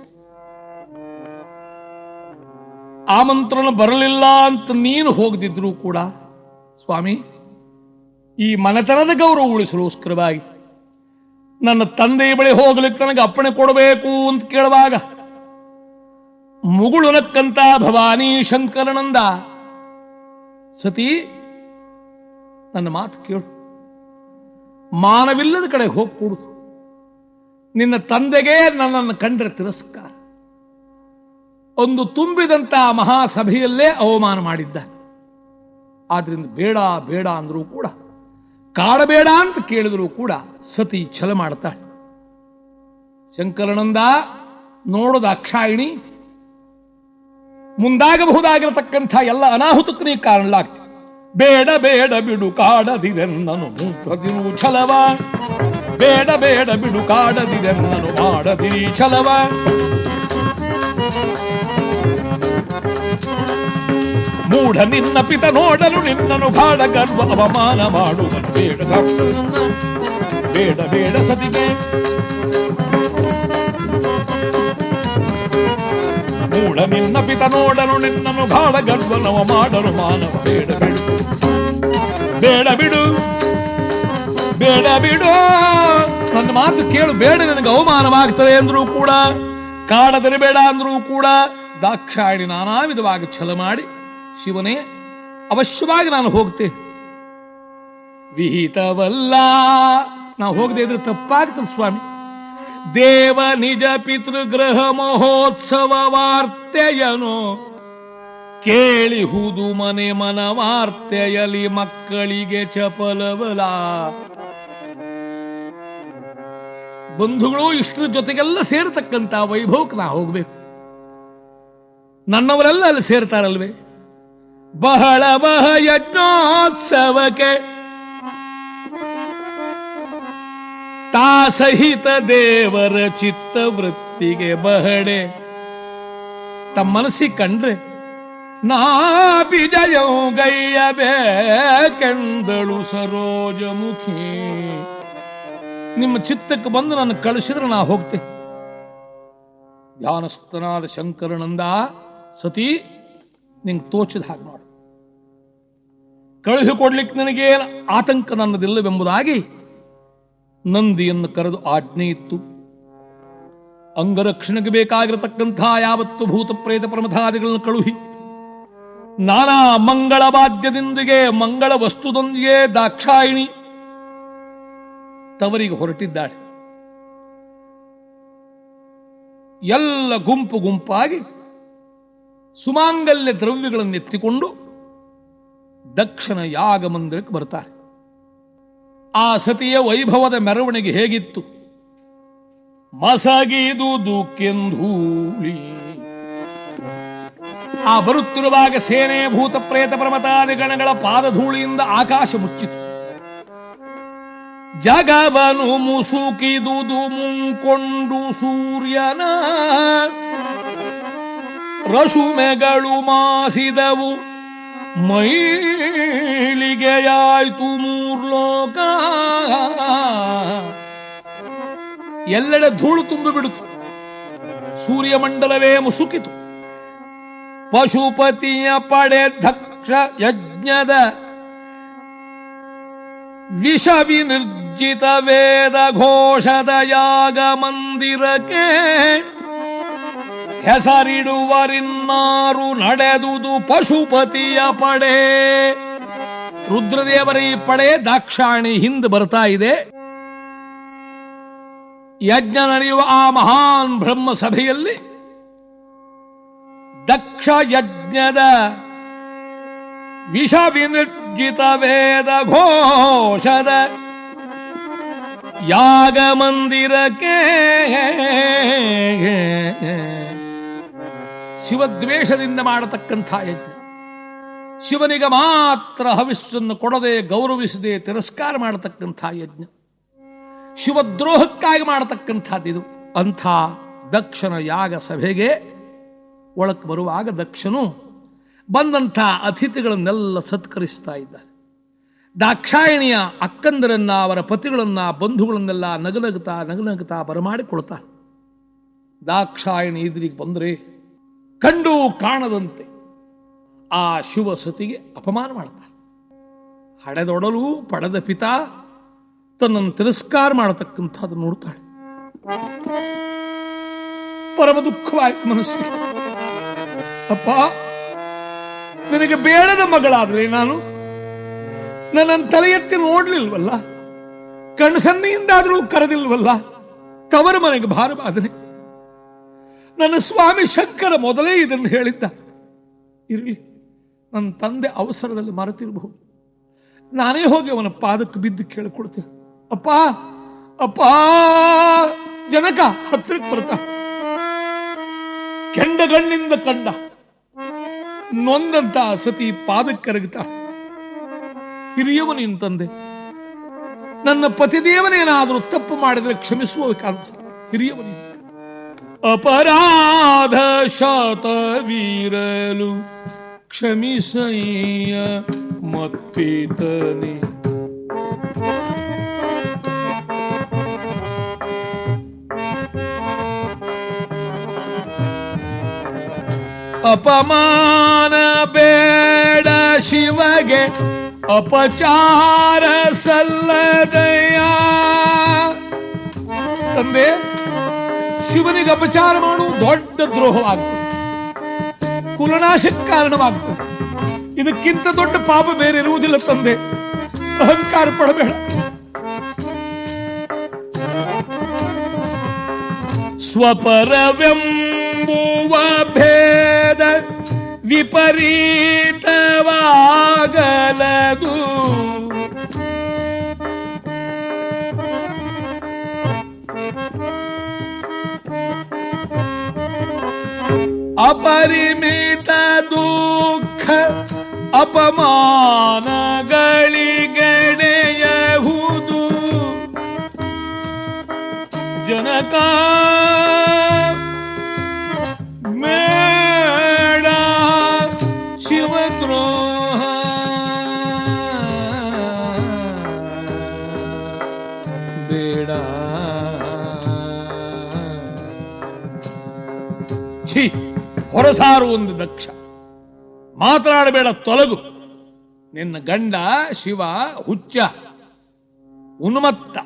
ಆಮಂತ್ರಣ ಬರಲಿಲ್ಲ ಅಂತ ನೀನು ಹೋಗದಿದ್ರು ಕೂಡ, ಸ್ವಾಮಿ, ಈ ಮನೆತನದ ಗೌರವ ಉಳಿಸಲುಸ್ಕರವಾಗಿ ನನ್ನ ತಂದೆಯ ಬಳಿ ಹೋಗ್ಲಿಕ್ಕೆ ನನಗೆ ಅಪ್ಪಣೆ ಕೊಡಬೇಕು ಅಂತ ಕೇಳುವಾಗ ಮುಗುಳುನಕ್ಕಂತ ಭವಾನಿ ಶಂಕರನಂದ. ಸತಿ, ನನ್ನ ಮಾತು ಕೇಳು. ಮಾನವಿಲ್ಲದ ಕಡೆ ಹೋಗ್ಕೂಡುದು ನಿನ್ನ ತಂದೆಗೆ ನನ್ನನ್ನು ಕಂಡ್ರೆ ತಿರಸ್ಕಾರ. ಒಂದು ತುಂಬಿದಂತ ಮಹಾಸಭೆಯಲ್ಲೇ ಅವಮಾನ ಮಾಡಿದ್ದ. ಆದ್ರಿಂದ ಬೇಡ ಬೇಡ ಅಂದ್ರೂ ಕೂಡ ಕಾಡಬೇಡ ಅಂತ ಕೇಳಿದರೂ ಕೂಡ ಸತಿ ಛಲ ಮಾಡ್ತಾಳೆ. ಶಂಕರನಂದ ನೋಡೋದು ಅಕ್ಷಾಯಿಣಿ ಮುಂದಾಗಬಹುದಾಗಿರತಕ್ಕಂಥ ಎಲ್ಲ ಅನಾಹುತಕ್ಕೆ ಕಾರಣ ಕಾರಣಲಾಗ್ತಿ ಬೇಡ ಬೇಡ, ಬಿಡು, ಕಾಡದಿರೆನ್ನನು ಮೂಕದಿರು ಛಲವ. ಬೇಡ ಬೇಡ, ಬಿಡು, ಕಾಡದಿರೆನ್ನನು ಮಾಡದಿ ಛಲವ. ಮೂಢ ನಿನ್ನ ಪಿತ ನೋಡಲು ನಿನ್ನನು ಬಾಡ ಗರ್ವ, ಅವಮಾನ ಮಾಡುವ ಬೇಡ ಬೇಡ ಬೇಡ, ಸತಿಗೆ. ಮೂಢ ನಿನ್ನ ಪಿತ ನೋಡಲು ನಿನ್ನನು ಬಾಳ ಗರ್ವನವ ಮಾಡಲು ಮಾನವ. ಬೇಡ ಬಿಡು. ಬೇಡ ಬಿಡು. ಬೇಡ ಬಿಡು. ನನ್ನ ಮಾತು ಕೇಳು, ಬೇಡ ನನಗೆ ಅವಮಾನವಾಗ್ತದೆ ಅಂದ್ರೂ ಕೂಡ ಕಾಡದರೆ ಬೇಡ ಅಂದ್ರೂ ಕೂಡ, ದಾಕ್ಷಾಯಣಿ ನಾನಾ ವಿಧವಾಗಿ ಛಲ ಮಾಡಿ, ಶಿವನೇ, ಅವಶ್ಯವಾಗಿ ನಾನು ಹೋಗ್ತೇನೆ ವಿಹಿತವಲ್ಲ. ನಾವು ಹೋಗದೆ ಇದ್ರೆ ತಪ್ಪಾಗ್ತದೆ ಸ್ವಾಮಿ. ದೇವ ನಿಜ ಪಿತೃಗ್ರಹ ಮಹೋತ್ಸವ ವಾರ್ತೆಯನು. ಕೇಳಿಹುದು ಮನೆ ಮನ ವಾರ್ತೆಯಲಿ ಮಕ್ಕಳಿಗೆ ಚಪಲವಲ. ಬಂಧುಗಳು ಇಷ್ಟರ ಜೊತೆಗೆಲ್ಲ ಸೇರತಕ್ಕಂತ ವೈಭವಕ್ಕೆ ನಾ ಹೋಗ್ಬೇಕು. ನನ್ನವರೆಲ್ಲ ಅಲ್ಲಿ ಸೇರ್ತಾರಲ್ವೇ? ಬಹಳ ಬಹ ಯಜ್ಞೋತ್ಸವಕ್ಕೆ ತಾ ಸಹಿತ ದೇವರ ಚಿತ್ತವೃತ್ತಿಗೆ ಬಹಡೆ ತಮ್ಮ ಮನಸ್ಸಿಗೆ ಕಂಡ್ರೆ ನಾ ಗೈಯಬೇಕೆಂದಳು ಸರೋಜಮುಖಿ. ನಿಮ್ಮ ಚಿತ್ತಕ್ಕೆ ಬಂದು ನಾನು ಕಳಿಸಿದ್ರೆ ನಾ ಹೋಗ್ತೆ. ಧ್ಯಾನಸ್ಥನಾದ ಶಂಕರನಂದ, ಸತಿ, ನಿಂಗೆ ತೋಚಿದ ಹಾಗೆ ಮಾಡು ಕಳುಹಿಕೊಡ್ಲಿಕ್ಕೆ ನನಗೇನು ಆತಂಕ ನನ್ನದಿಲ್ಲವೆಂಬುದಾಗಿ ನಂದಿಯನ್ನು ಕರೆದು ಆಜ್ಞೆ ಇತ್ತು. ಅಂಗರಕ್ಷಣೆಗೆ ಬೇಕಾಗಿರತಕ್ಕಂಥ ಯಾವತ್ತು ಭೂತ ಪ್ರೇತ ಪ್ರಮಥಾದಿಗಳನ್ನು ಕಳುಹಿ. ನಾನಾ ಮಂಗಳ ವಾದ್ಯದೊಂದಿಗೆ ಮಂಗಳ ವಸ್ತುದೊಂದಿಗೆ ದಾಕ್ಷಾಯಿಣಿ ತವರಿಗೆ ಹೊರಟಿದ್ದಾಳೆ. ಎಲ್ಲ ಗುಂಪು ಗುಂಪಾಗಿ ಸುಮಾಂಗಲ್ಯ ದ್ರವ್ಯಗಳನ್ನು ಎತ್ತಿಕೊಂಡು ದಕ್ಷಿಣ ಯಾಗ ಮಂದಿರಕ್ಕೆ ಬರ್ತಾರೆ. ಆ ಸತಿಯ ವೈಭವದ ಮೆರವಣಿಗೆ ಹೇಗಿತ್ತು? ಮಸಗಿದು ದುಃಖೆಂಧೂಳಿ ಆ ಬರುತ್ತಿರುವಾಗ ಸೇನೆ ಭೂತ ಪ್ರೇತ ಪರ್ವತಾದಿ ಗಣಗಳ ಪಾದಧೂಳಿಯಿಂದ ಆಕಾಶ ಮುಚ್ಚಿತು. ಜಗವನು ಮುಸುಕಿದುದು ಮುಂಕೊಂಡು ಸೂರ್ಯನ. ರಶುಮೆಗಳು ಮಾಸಿದವು. ಮೈಲಿಗೆಯಾಯ್ತು ಮೂರ್ಲೋಕ ಎಲ್ಲೆಡೆ ಧೂಳು ತುಂಬಿಬಿಡಿತು ಸೂರ್ಯಮಂಡಲವೇ ಮುಸುಕಿತು. ಪಶುಪತಿಯ ಪಡೆ ದಕ್ಷ ಯಜ್ಞದ ವಿಷ ವಿನಿರ್ಜಿತ ವೇದ ಘೋಷದ ಯಾಗ ಮಂದಿರಕ್ಕೆ ಹೆಸರಿಡುವರಿನ್ನಾರು ನಡೆದುದು ಪಶುಪತಿಯ ಪಡೆ. ರುದ್ರದೇವರ ಈ ಪಡೆ ದಾಕ್ಷಾಣಿ ಹಿಂದೆ ಬರ್ತಾ ಇದೆ. ಯಜ್ಞ ನಡೆಯುವ ಆ ಮಹಾನ್ ಬ್ರಹ್ಮ ಸಭೆಯಲ್ಲಿ ದಕ್ಷ ಯಜ್ಞದ ವಿಷ ವಿನಿರ್ಜಿತ ವೇದ ಘೋಷದ ಯಾಗ ಮಂದಿರಕ್ಕೆ ಶಿವದ್ವೇಷದಿಂದ ಮಾಡತಕ್ಕಂಥ ಯಜ್ಞ. ಶಿವನಿಗೆ ಮಾತ್ರ ಹವಿಸ್ಸನ್ನು ಕೊಡದೆ ಗೌರವಿಸದೆ ತಿರಸ್ಕಾರ ಮಾಡತಕ್ಕಂಥ ಯಜ್ಞ. ಶಿವದ್ರೋಹಕ್ಕಾಗಿ ಮಾಡತಕ್ಕಂಥದ್ದಿದು ಅಂಥ ದಕ್ಷನ ಯಾಗ ಸಭೆಗೆ ಒಳಕ್ಕೆ ಬರುವಾಗ ದಕ್ಷನು ಬಂದಂಥ ಅತಿಥಿಗಳನ್ನೆಲ್ಲ ಸತ್ಕರಿಸ್ತಾ ಇದ್ದಾರೆ. ದಾಕ್ಷಾಯಣಿಯ ಅಕ್ಕಂದರನ್ನ, ಅವರ ಪತಿಗಳನ್ನ, ಬಂಧುಗಳನ್ನೆಲ್ಲ ನಗನಗುತ್ತಾ ನಗನಗುತ್ತಾ ಬರಮಾಡಿಕೊಳ್ತಾ ದಾಕ್ಷಾಯಣಿ ಇದ್ರಿಗೆ ಬಂದರೆ ಕಂಡು ಕಾಣದಂತೆ ಆ ಶಿವ ಸತಿಗೆ ಅಪಮಾನ ಮಾಡ್ತಾರೆ. ಹಡೆದೊಡಲು ಪಡೆದ ಪಿತಾ ತನ್ನನ್ನು ತಿರಸ್ಕಾರ ಮಾಡತಕ್ಕಂಥದ್ದು ನೋಡ್ತಾಳೆ. ಪರಮ ದುಃಖವಾಯಿತು ಮನಸ್ಸಿಗೆ. ಅಪ್ಪ, ನನಗೆ ಬೇಡದ ಮಗಳಾದ್ರೆ ನಾನು ನನ್ನ ತಲೆ ಎತ್ತಿ ನೋಡ್ಲಿಲ್ವಲ್ಲ? ಕಣ್ಸನ್ನಿಯಿಂದಾದರೂ ಕರೆದಿಲ್ವಲ್ಲ? ತವರ ಮನೆಗೆ ಭಾರವಾದನೆ ನನ್ನ ಸ್ವಾಮಿ ಶಂಕರ ಮೊದಲೇ ಇದನ್ನು ಹೇಳಿದ್ದ. ಇರಲಿ, ನನ್ನ ತಂದೆ ಅವಸರದಲ್ಲಿ ಮರೆತಿರಬಹುದು. ನಾನೇ ಹೋಗಿ ಅವನ ಪಾದಕ್ಕೆ ಬಿದ್ದು ಕೇಳಿಕೊಡ್ತೇನೆ. ಅಪ್ಪ ಅಪ್ಪ, ಜನಕ ಹತ್ತಿರಕ್ಕೆ ಬರ್ತಾ. ಕೆಂಡಗಣ್ಣಿಂದ ಕಂಡ. ನೊಂದಂತ ಸತಿ ಪಾದಕ್ಕೆ ಕರಗುತ್ತಾ. ಹಿರಿಯವ ನಿನ್ ತಂದೆ. ನನ್ನ ಪತಿದೇವನೇನಾದರೂ ತಪ್ಪು ಮಾಡಿದರೆ ಕ್ಷಮಿಸುವಕಾಂತ ಹಿರಿಯವ ನೀನು. ಅಪರಾಧ ಶಾತವೀರಲು ಕ್ಷಮಿಸಯ್ಯ ಮತ್ತಿತನೆ. ಅಪಮಾನ ಬೇಡ ಶಿವಗೆ ಅಪಚಾರ ಸಲ್ಲದಯ? ತಂದೆ ಶಿವನಿಗೆ ಅಪಚಾರ ಮಾಡುವ ದೊಡ್ಡ ದ್ರೋಹವಾಗ್ತದೆ. ಕುಲನಾಶಕ್ಕೆ ಕಾರಣವಾಗ್ತದೆ. ಇದಕ್ಕಿಂತ ದೊಡ್ಡ ಪಾಪ ಬೇರೆ ಇರುವುದಿಲ್ಲ ತಂದೆ. ಅಹಂಕಾರ ಪಡಬೇಡ. ಸ್ವಪರವೆಂಬುವ ಭೇದ ವಿಪರೀತವಾಗಲದು. ಅಪರಿಮಿತ ದುಃಖ ಅಪಮಾನಗಳಿಗೆಡೆಯಹುದು ಜನಕ ಹೊರಸಾರು ಒಂದು ದಕ್ಷ. ಮಾತನಾಡಬೇಡ ತೊಲಗು. ನಿನ್ನ ಗಂಡ ಶಿವ ಹುಚ್ಚ, ಉನ್ಮತ್ತ.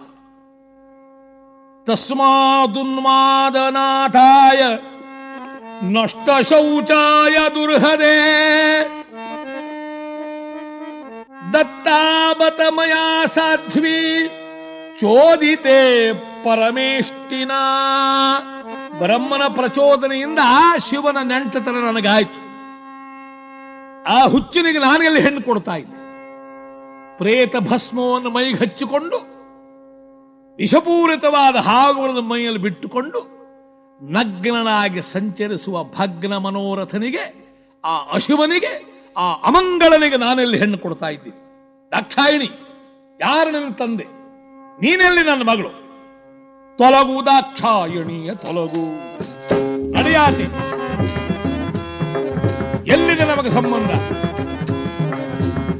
ತಸ್ಮಾದುನ್ಮಾದನಾಥಾಯ ನಷ್ಟ ಶೌಚಾಯ ದುರ್ಹದೆ. ದತ್ತಾಬತಮಯ ಸಾಧ್ವಿ ಚೋದಿತೆ ಪರಮೇಷ್ಟಿನ ಬ್ರಹ್ಮನ ಪ್ರಚೋದನೆಯಿಂದ ಶಿವನ ನೆಂಟತನ ನನಗಾಯ್ತು. ಆ ಹುಚ್ಚನಿಗೆ ನಾನೆಲ್ಲಿ ಹೆಣ್ಣು ಕೊಡ್ತಾ ಇದ್ದೆ? ಪ್ರೇತ ಭಸ್ಮವನ್ನು ಮೈಗೆ ಹಚ್ಚಿಕೊಂಡು, ವಿಷಪೂರಿತವಾದ ಹಾವುಗಳನ್ನು ಮೈಯಲ್ಲಿ ಬಿಟ್ಟುಕೊಂಡು, ನಗ್ನನಾಗಿ ಸಂಚರಿಸುವ ಭಗ್ನ ಮನೋರಥನಿಗೆ, ಆ ಅಶುವನಿಗೆ ಆ ಅಮಂಗಳನಿಗೆ ನಾನೆಲ್ಲಿ ಹೆಣ್ಣು ಕೊಡ್ತಾ ಇದ್ದೀನಿ. ದಾಕ್ಷಾಯಿಣಿ, ಯಾರು ನನ್ನ ತಂದೆ? ನೀನೆಲ್ಲಿ ನನ್ನ ಮಗಳು? ತೊಲಗು ದಾಕ್ಷಾಯಣಿಯ ತೊಲಗು? ನಡೆಯಾಸಿ ಎಲ್ಲಿದೆ ನಮಗೆ ಸಂಬಂಧ?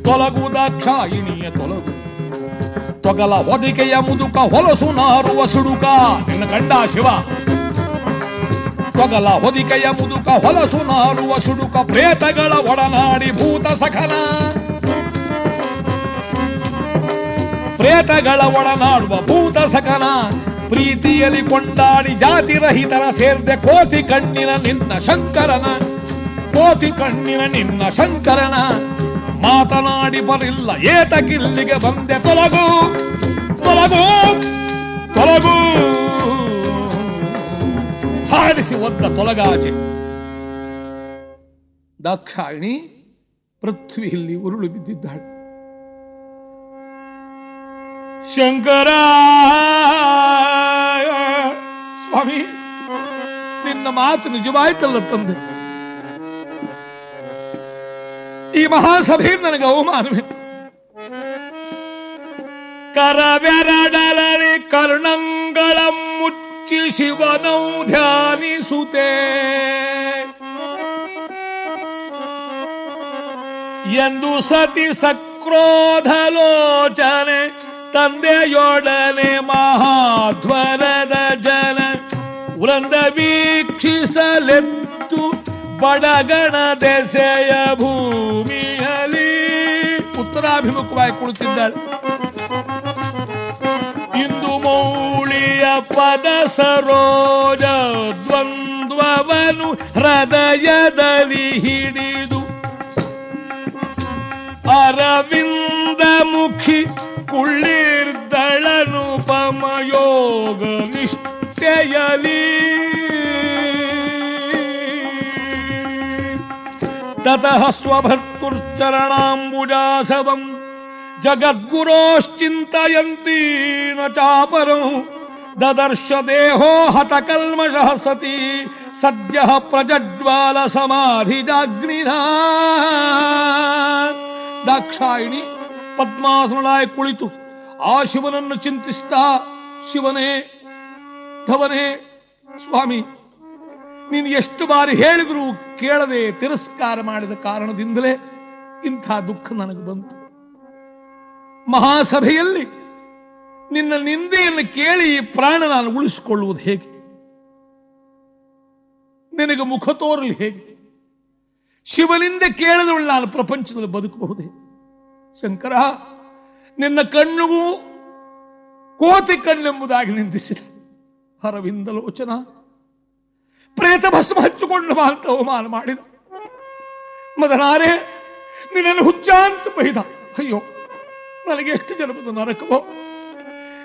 ತೊಲಗು ದಾಕ್ಷಾಯಿಣಿಯ ತೊಲಗು? ತೊಗಲ ಹೊದಿಕೆಯ ಮುದುಕ ಹೊಲಸು ನಾರುವ ಸುಡುಕ? ನಿನ್ನ ಗಂಡ ಶಿವ. ತೊಗಲ ಹೊದಿಕೆಯ ಮುದುಕ ಹೊಲಸು ನಾರುವ ಸುಡುಕ? ಪ್ರೇತಗಳ ಒಡನಾಡಿ ಭೂತ ಸಖನ. ಪ್ರೇತಗಳ ಒಡನಾಡುವ ಭೂತ ಸಖನ. ಪ್ರೀತಿಯಲ್ಲಿ ಕೊಂಡಾಡಿ ಜಾತಿ ರಹಿತರ ಸೇರ್ದೆ ಕೋತಿ ಕಣ್ಣಿನ ನಿನ್ನ ಶಂಕರನ, ಕೋತಿ ಕಣ್ಣಿನ ನಿನ್ನ ಶಂಕರನ. ಮಾತನಾಡಿ ಬರಿಲ್ಲ ಏತಗಿಲ್ಲಿಗೆ ಬಂದೆ ತೊಲಗು ತೊಲಗು ತೊಲಗು. ಹಾಡಿಸಿ ಒದ್ದ ತೊಲಗಾಜೆ. ದಾಕ್ಷಾಯಿಣಿ ಪೃಥ್ವಿಯಲ್ಲಿ ಉರುಳು ಬಿದ್ದಿದ್ದಾಳೆ. ಶಂಕರ ಸ್ವಾಮಿ ನಿನ್ನ ಮಾತು ನಿಜವಾಯ್ತಲ್ಲ ತಂದೆ ಈ ಮಹಾಸಭೆ ನನಗೆ ಅವಮಾನವೇ ಕರವೆರಡಲರಿ ಕರ್ಣಂಗಳ ಮುಚ್ಚಿ ಶಿವನೌ ಧ್ಯಾನಿಸುತ್ತೆ ಎಂದು ಸತಿ ಸಕ್ರೋಧಲೋಚನೆ ತಂದೆಯೊಡನೆ ಮಹಾಧ್ವರದ ಜನ ವೃಂದ ವೀಕ್ಷಿಸಲೆತ್ತು ಬಡಗಣ ದೆಸೆಯ ಭೂಮಿಯಲ್ಲಿ. ಉತ್ತರಾಭಿಮುಖವಾಗಿ ಕುಳಿತಿದ್ದಾಳೆ. ಇಂದು ಮೌಳಿಯ ಪದ ಸರೋಜ ದ್ವಂದ್ವವನು ಹೃದಯದಲ್ಲಿ ಹಿಡಿದು ಅರವಿಂದ ಮುಖಿ कुळीर्दळनुपमयोग ततः दतः जगद्गुरोश्चिन्तयन्ती न चापरौ ददर्श देहो हतकल्मषः सती सद्यः प्रजज्वाल दाक्षायणी ಪದ್ಮಾಸನಳಾಗಿ ಕುಳಿತು ಆ ಶಿವನನ್ನು ಚಿಂತಿಸ್ತಾ ಶಿವನೇ, ಧವನೇ, ಸ್ವಾಮಿ, ನೀನು ಎಷ್ಟು ಬಾರಿ ಹೇಳಿದರೂ ಕೇಳದೆ ತಿರಸ್ಕಾರ ಮಾಡಿದ ಕಾರಣದಿಂದಲೇ ಇಂಥ ದುಃಖ ನನಗೆ ಬಂತು. ಮಹಾಸಭೆಯಲ್ಲಿ ನಿನ್ನ ನಿಂದೆಯನ್ನು ಕೇಳಿ ಪ್ರಾಣ ನಾನು ಉಳಿಸಿಕೊಳ್ಳುವುದು ಹೇಗೆ? ನಿನಗೆ ಮುಖ ತೋರಲು ಹೇಗೆ? ಶಿವನಿಂದ ಕೇಳಿದವಳು ನಾನು ಪ್ರಪಂಚದಲ್ಲಿ ಬದುಕಬಹುದೇ? ಶಂಕರ, ನಿನ್ನ ಕಣ್ಣುಗೂ ಕೋತಿ ಕಣ್ಣೆಂಬುದಾಗಿ ನಿಂದಿಸಿದ ಹರವಿಂದ ಲೋಚನ, ಪ್ರೇತ ಭಸ್ಮ ಹಚ್ಚಿಕೊಂಡು ಅಂತ ಅವಮಾನ ಮಾಡಿದ. ಮದನಾರೆ, ನಿನ್ನನ್ನು ಹುಚ್ಚಾಂತ ಬೈದ. ಅಯ್ಯೋ, ನನಗೆ ಎಷ್ಟು ಜನಪದ ನರಕವೋ.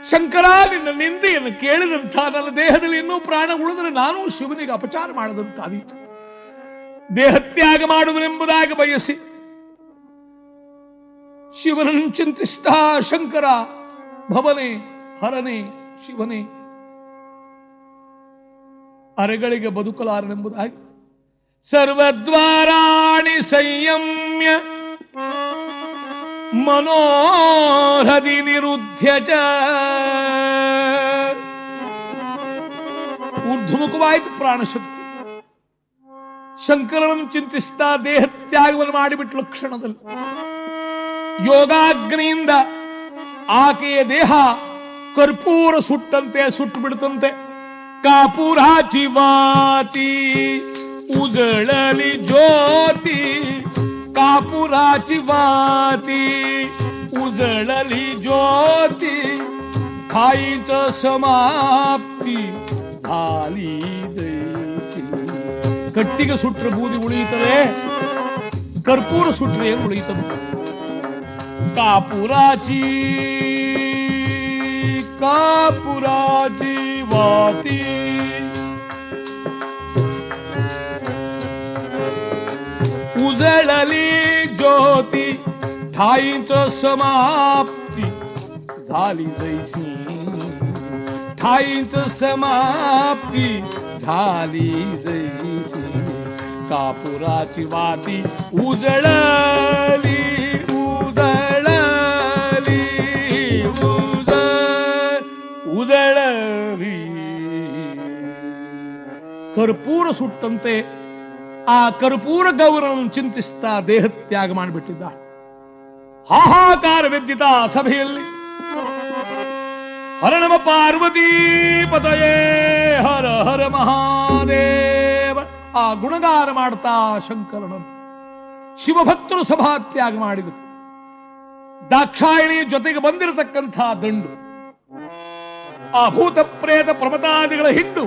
ಶಂಕರ, ನಿನ್ನ ನಿಂದೆಯನ್ನು ಕೇಳಿದಂಥ ನನ್ನ ದೇಹದಲ್ಲಿ ಇನ್ನೂ ಪ್ರಾಣ ಉಳಿದರೆ ನಾನು ಶಿವನಿಗೆ ಅಪಚಾರ ಮಾಡದಂತಾದೀತು. ದೇಹತ್ಯಾಗ ಮಾಡುವನೆಂಬುದಾಗಿ ಬಯಸಿ ಶಿವನನ್ನು ಚಿಂತಿಸ್ತಾ ಶಂಕರ, ಭವನೆ ಹರನೆ ಶಿವನೇ. ಅರೆಗಳಿಗೆ ಬದುಕಲಾರನೆಂಬುದಾಗಿ. ಸರ್ವದ್ವಾರಾಣಿ ಸಂಯಮ್ಯ, ಮನೋಹರಿ ನಿರುದ್ಧ್ಯ ಊರ್ಧ್ವಮುಖವಾಯಿತು ಪ್ರಾಣಶಕ್ತಿ. ಶಂಕರನನ್ನು ಚಿಂತಿಸ್ತಾ ದೇಹ ತ್ಯಾಗವನ್ನು ಮಾಡಿಬಿಟ್ಲು ಕ್ಷಣದಲ್ಲಿ. ಯೋಗಾಗ್ನಿಯಿಂದ ಆಕೆಯ ದೇಹ ಕರ್ಪೂರ ಸುಟ್ಟಂತೆ ಸುಟ್ಟು ಬಿಡುತ್ತಂತೆ ಕಾಪುರಾಚಿ ವಾತಿ ಉಜಳಲಿ ಜ್ಯೋತಿ ಕಾಪುರಾಚಿ ವಾತಿ ಉಜಳಲಿ ಜ್ಯೋತಿ खाईच ಸಮಾಪ್ತಿ झाली जैसी ಕಟ್ಟಿಗೆ ಸುಟ್ರೆ ಬೂದಿ ಉಳಿಯುತ್ತದೆ ಕರ್ಪೂರ ಸುಟ್ರೆ ಏನು ಉಳಿಯುತ್ತದೆ कापुराची कापुराची वाती. उजळली ज्योती ठाईच समाप्ती. झाली जैसी ठाईच समाप्ती. झाली जैसी कापुराची वाती उजळली. ಉದಳಲಿ, ಉದ, ಉದಳಲಿ. ಕರ್ಪೂರ ಸುಟ್ಟಂತೆ ಆ ಕರ್ಪೂರ ಗೌರವನ್ನು ಚಿಂತಿಸ್ತಾ ದೇಹತ್ಯಾಗ ಮಾಡಿಬಿಟ್ಟಿದ್ದ. ಹಾಹಾಕಾರವೆದ್ದಿತ ಸಭೆಯಲ್ಲಿ ಹರಣಮ ನಮ ಪದಯೇ ಹರ ಹರ ಮಹಾದೇವ, ಆ ಗುಣಗಾರ ಮಾಡ್ತಾ ಶಂಕರನನ್ನು ಶಿವಭಕ್ತರು ಸಭಾತ್ಯಾಗ ಮಾಡಿದರು. ದಾಕ್ಷಾಯಿಣಿ ಜೊತೆಗೆ ಬಂದಿರತಕ್ಕಂಥ ದಂಡು, ಆ ಭೂತ ಪ್ರೇತ ಪ್ರಮತಾದಿಗಳ ಹಿಂಡು,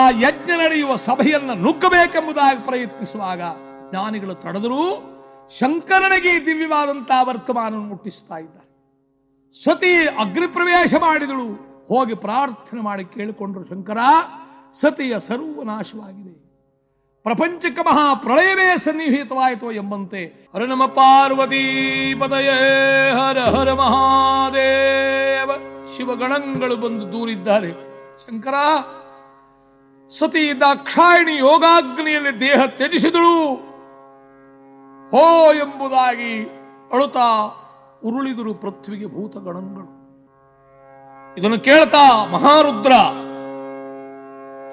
ಆ ಯಜ್ಞ ನಡೆಯುವ ಸಭೆಯನ್ನ ನುಗ್ಗಬೇಕೆಂಬುದಾಗಿ ಪ್ರಯತ್ನಿಸುವಾಗ ಜ್ಞಾನಿಗಳು ತಡೆದರೂ ಶಂಕರನಿಗೆ ದಿವ್ಯವಾದಂತಹ ವರ್ತಮಾನ ಮುಟ್ಟಿಸ್ತಾ ಇದ್ದಾರೆ. ಸತಿ ಅಗ್ನಿ ಪ್ರವೇಶ ಮಾಡಿದಳು, ಹೋಗಿ ಪ್ರಾರ್ಥನೆ ಮಾಡಿ ಕೇಳಿಕೊಂಡ್ರು, ಶಂಕರ, ಸತಿಯ ಸರ್ವನಾಶವಾಗಿದೆ. ಪ್ರಪಂಚಕ್ಕೆ ಮಹಾ ಪ್ರಳಯವೇ ಸನ್ನಿಹಿತವಾಯಿತು ಎಂಬಂತೆ ಹರ ನಮ ಪಾರ್ವತಿ ಪದಯೇ ಹರ ಹರ ಮಹಾದೇವ. ಶಿವಗಣಗಳು ಬಂದು ದೂರಿದ್ದಾರೆ. ಶಂಕರ, ಸತಿ ದಾಕ್ಷಾಯಣಿ ಯೋಗಾಗ್ನಿಯಲ್ಲಿ ದೇಹ ತ್ಯಜಿಸಿದಳು. ಹೋ ಎಂಬುದಾಗಿ ಅಳುತಾ ಉರುಳಿದರು ಪೃಥ್ವಿಗೆ ಭೂತಗಣಗಳು. ಇದನ್ನು ಕೇಳ್ತಾ ಮಹಾರುದ್ರ,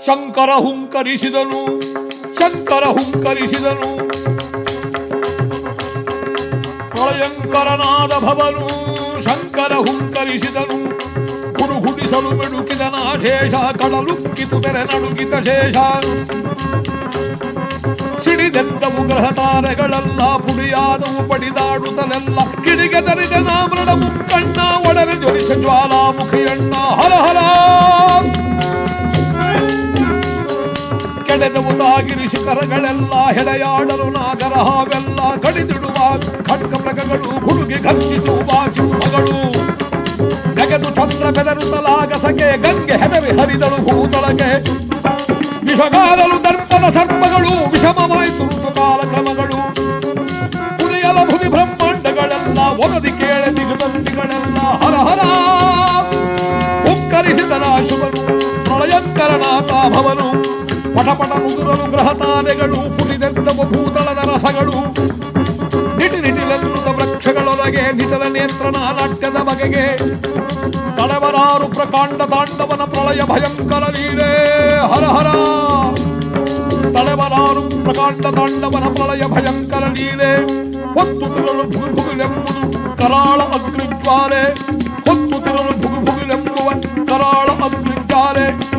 ಶಂಕರ ಹುಂಕರಿಸಿದನು. ಶಂಕರ ಹುಂಕರಿಸಿದನು. ಪ್ರಳಯಂಕರನಾದ ಭವನು ಶಂಕರ ಹುಂಕರಿಸಿದನು. ಹುಡುಹುಡಿಸಲು ನಾ ಶೇಷ ಕಡಲುಕ್ಕಿತು ತೆರೆ ನಡುಗಿತ ಶೇಷ. ಸಿಡಿದೆದ್ದವು ಗ್ರಹ ತಾರೆಗಳೆಲ್ಲ, ಪುಡಿಯಾದವು ಪಡಿದಾಡುತ್ತಲೆಲ್ಲ. ಕಿಡಿಗೆ ತರಿದ ನಾಮೃಣವು ಮುಕ್ಕಣ್ಣ ಒಡನೆ ಜ್ವಲಿಸ ಜ್ವಾಲಾಮುಖಿಯಣ್ಣ, ಹರ ಹರ. ಕೆಡೆದವು ತಾಗಿರಿ ಶಿಖರಗಳೆಲ್ಲ ಹೆಡೆಯಾಡಲು ನಾಗರ ಹಾವೆಲ್ಲ ಕಡಿದಿಡುವ ಖಡ್ಗ ಮೃಗಗಳು ಹುಡುಗಿ ಖರ್ಚಿಸುವ ಸಿಂಹಗಳು. ಜಗದು ಚಂದ್ರ ಬೆದರುತ್ತಲಾಗಸಗೆ ಗಂಗೆ ಹೆದರಿ ಹರಿದಳು ಹೂತಳಗೆ ವಿಷಗಾಲಲು ದರ್ಪದ ಸರ್ಪಗಳು ವಿಷಮವಾಯಿತು ಋತುಕಾಲ ಕ್ರಮಗಳು ಕುರಿಯಲ ಭೂಮಿ ಬ್ರಹ್ಮಾಂಡಗಳೆಲ್ಲ ಒಗದಿ ಕೇಳೆ ದಿಗದಂತಿಗಳೆಲ್ಲ ಹರ ಹರ. ಹುಕ್ಕರಿಸಿದನ ಶುಭನು ಪ್ರಳಯಂಕರನಾಥ ಭವನು. ಪಟಪಟ ಗ್ರಹ ತಾರೆಗಳು ಪುಟಿದೆದ್ದವ ಭೂತಳದ ರಸಗಳು. ನಿಟಿ ನಿಟಿಲೆಂತ ವೃಕ್ಷಗಳೊಳಗೆ ನಿಟಲ ನಿಯಂತ್ರಣ ನಾಟ್ಯದ ಬಗೆಗೆ. ತಳವರಾರು ಪ್ರಕಾಂಡ ತಾಂಡವನ ಪ್ರಳಯ ಭಯಂಕರ ಲೀಲೆ, ಹರ ಹರ. ತಳವರಾರು ಪ್ರಕಾಂಡ ತಾಂಡವನ ಪ್ರಳಯ ಭಯಂಕರ ಲೀಲೆ ಹೊತ್ತು ತಿರಲು ಭುಗು ಭುಗುಲೆಂಬುದು ಕರಾಳ ಅಗ್ನಿಜ್ವಾಲೆ. ಹೊತ್ತು ತಿರಲು ಭುಗು ಭುಗುಲೆಂಬುವ ಕರಾಳ ಸೀದು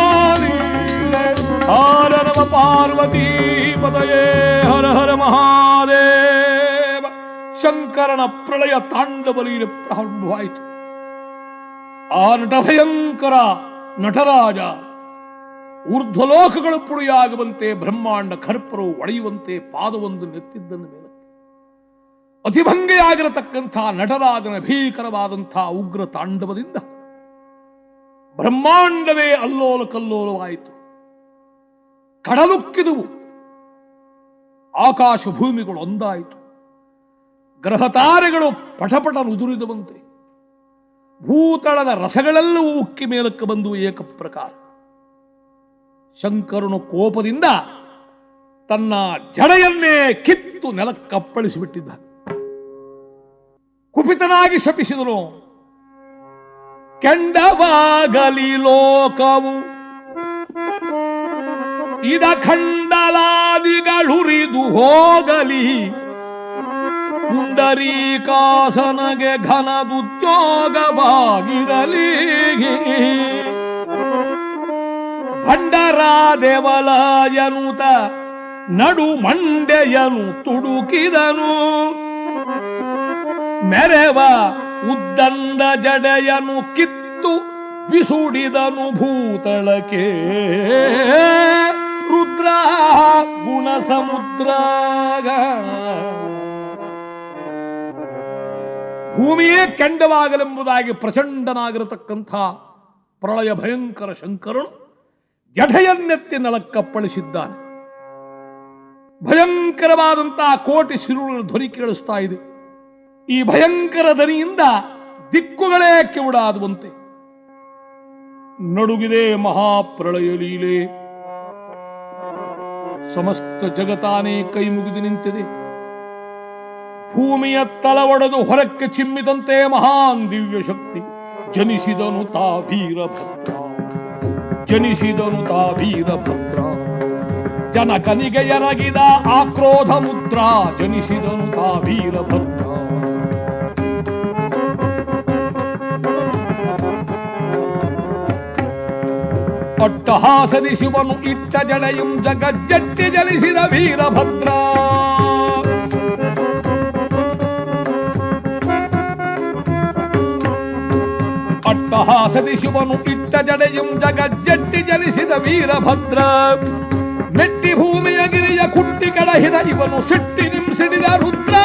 ಹರ ನಮ ಪಾರ್ವತಿ ಪದಯೇ ಹರ ಹರ ಮಹಾದೇವ. ಶಂಕರನ ಪ್ರಳಯ ತಾಂಡವಲೀನ ಪ್ರಾರಂಭವಾಯಿತು. ಆ ನಟ ಭಯಂಕರ ನಟರಾಜ ಊರ್ಧ್ವಲೋಕಗಳು ಪುಡಿಯಾಗುವಂತೆ ಬ್ರಹ್ಮಾಂಡ ಕರ್ಪರು ಒಡೆಯುವಂತೆ ಪಾದವೊಂದು ನೆತ್ತಿದ್ದನ್ನು ಮೇಲೆ ಅತಿಭಂಗೆಯಾಗಿರತಕ್ಕಂಥ ನಟರಾಜನ ಭೀಕರವಾದಂಥ ಉಗ್ರ ತಾಂಡವದಿಂದ ಬ್ರಹ್ಮಾಂಡವೇ ಅಲ್ಲೋಲ ಕಲ್ಲೋಲವಾಯಿತು ಕಡಲುಕ್ಕಿದುವು. ಆಕಾಶ ಭೂಮಿಗಳು ಒಂದಾಯಿತು ಗ್ರಹ ತಾರೆಗಳು ಪಟಪಟ ಉದುರಿದವಂತೆ ಭೂತಳದ ರಸಗಳೆಲ್ಲವೂ ಉಕ್ಕಿ ಮೇಲಕ್ಕೆ ಬಂದು ಏಕಪ್ರಕಾರ ಶಂಕರನು ಕೋಪದಿಂದ ತನ್ನ ಜಡೆಯನ್ನೇ ಕಿತ್ತು ನೆಲಕ್ಕಪ್ಪಳಿಸಿಬಿಟ್ಟಿದ್ದ. ಕುಪಿತನಾಗಿ ಶಪಿಸಿದನು. ಕೆಂಡವಾಗಲಿ ಲೋಕವು. ಇದ ಖಂಡಲಾದಿಗಳುರಿದು ಹೋಗಲಿ. ಪುಂಡರೀಕಾಸನಗೆ ಘನದುದ್ಯೋಗವಾಗಿರಲಿ. ಭಂಡರಾದೆವಲಯನುತ ನಡು ಮಂಡೆಯನು ತುಡುಕಿದನು. ಮೆರೆವ ಉದ್ದಂಡ ಜಡೆಯನು ಕಿತ್ತು ಬಿಸುಡಿದನು ಭೂತಳಕ್ಕೆ. ರುದ್ರ ಗುಣ ಸಮುದ್ರಾಗ. ಭೂಮಿಯೇ ಕೆಂಡವಾಗಲೆಂಬುದಾಗಿ ಪ್ರಚಂಡನಾಗಿರತಕ್ಕಂಥ ಪ್ರಳಯ ಭಯಂಕರ ಶಂಕರನು ಜಠೆಯನ್ನೆತ್ತಿ ನಲಕ್ಕಪ್ಪಳಿಸಿದ್ದಾನೆ ಭಯಂಕರವಾದಂತಹ ಕೋಟಿ ಸಿರುಳು ಧ್ವನಿ ಕೇಳಿಸ್ತಾ ಇದೆ. ಈ ಭಯಂಕರ ಧ್ವನಿಯಿಂದ ದಿಕ್ಕುಗಳೇ ಕಿವುಡಾದುವಂತೆ. ನಡುಗಿದೆ ಮಹಾಪ್ರಳಯ ಲೀಲೆ. ಸಮಸ್ತ ಜಗತಾನೇ ಕೈ ಮುಗಿದು ನಿಂತಿದೆ. ಭೂಮಿಯ ತಲ ಒಡೆದು ಹೊರಕ್ಕೆ ಚಿಮ್ಮಿದಂತೆ ಮಹಾನ್ ದಿವ್ಯ ಶಕ್ತಿ ಜನಿಸಿದನು ತಾ ವೀರಭದ್ರ. ಜನಿಸಿದನು ತಾ ವೀರಭದ್ರ. ಜನಕನಿಗೆ ಎರಗಿದ ಆಕ್ರೋಧ ಮುದ್ರ ಜನಿಸಿದನು ತಾ ವೀರಭದ್ರ. ಅಟ್ಟಹಾಸದಿ ಶಿವನು ಇಟ್ಟ ಜಡೆಯುಂ ಜಗಜ್ಜಟ್ಟಿ ಜಲಿಸಿದ ವೀರಭದ್ರ. ಅಟ್ಟಹಾಸದಿ ಶಿವನು ಇಟ್ಟ ಜಡೆಯುಂ ಜಗಜ್ಜಟ್ಟಿ ಜಲಿಸಿದ ವೀರಭದ್ರ. ಮೆಟ್ಟಿ ಭೂಮಿಯ ಗಿರಿಯ ಕುಟ್ಟಿ ಕಡಹಿದ ಇವನು ಸಿಟ್ಟಿ ನಿಂಸಿಡಿದ ರುದ್ರ.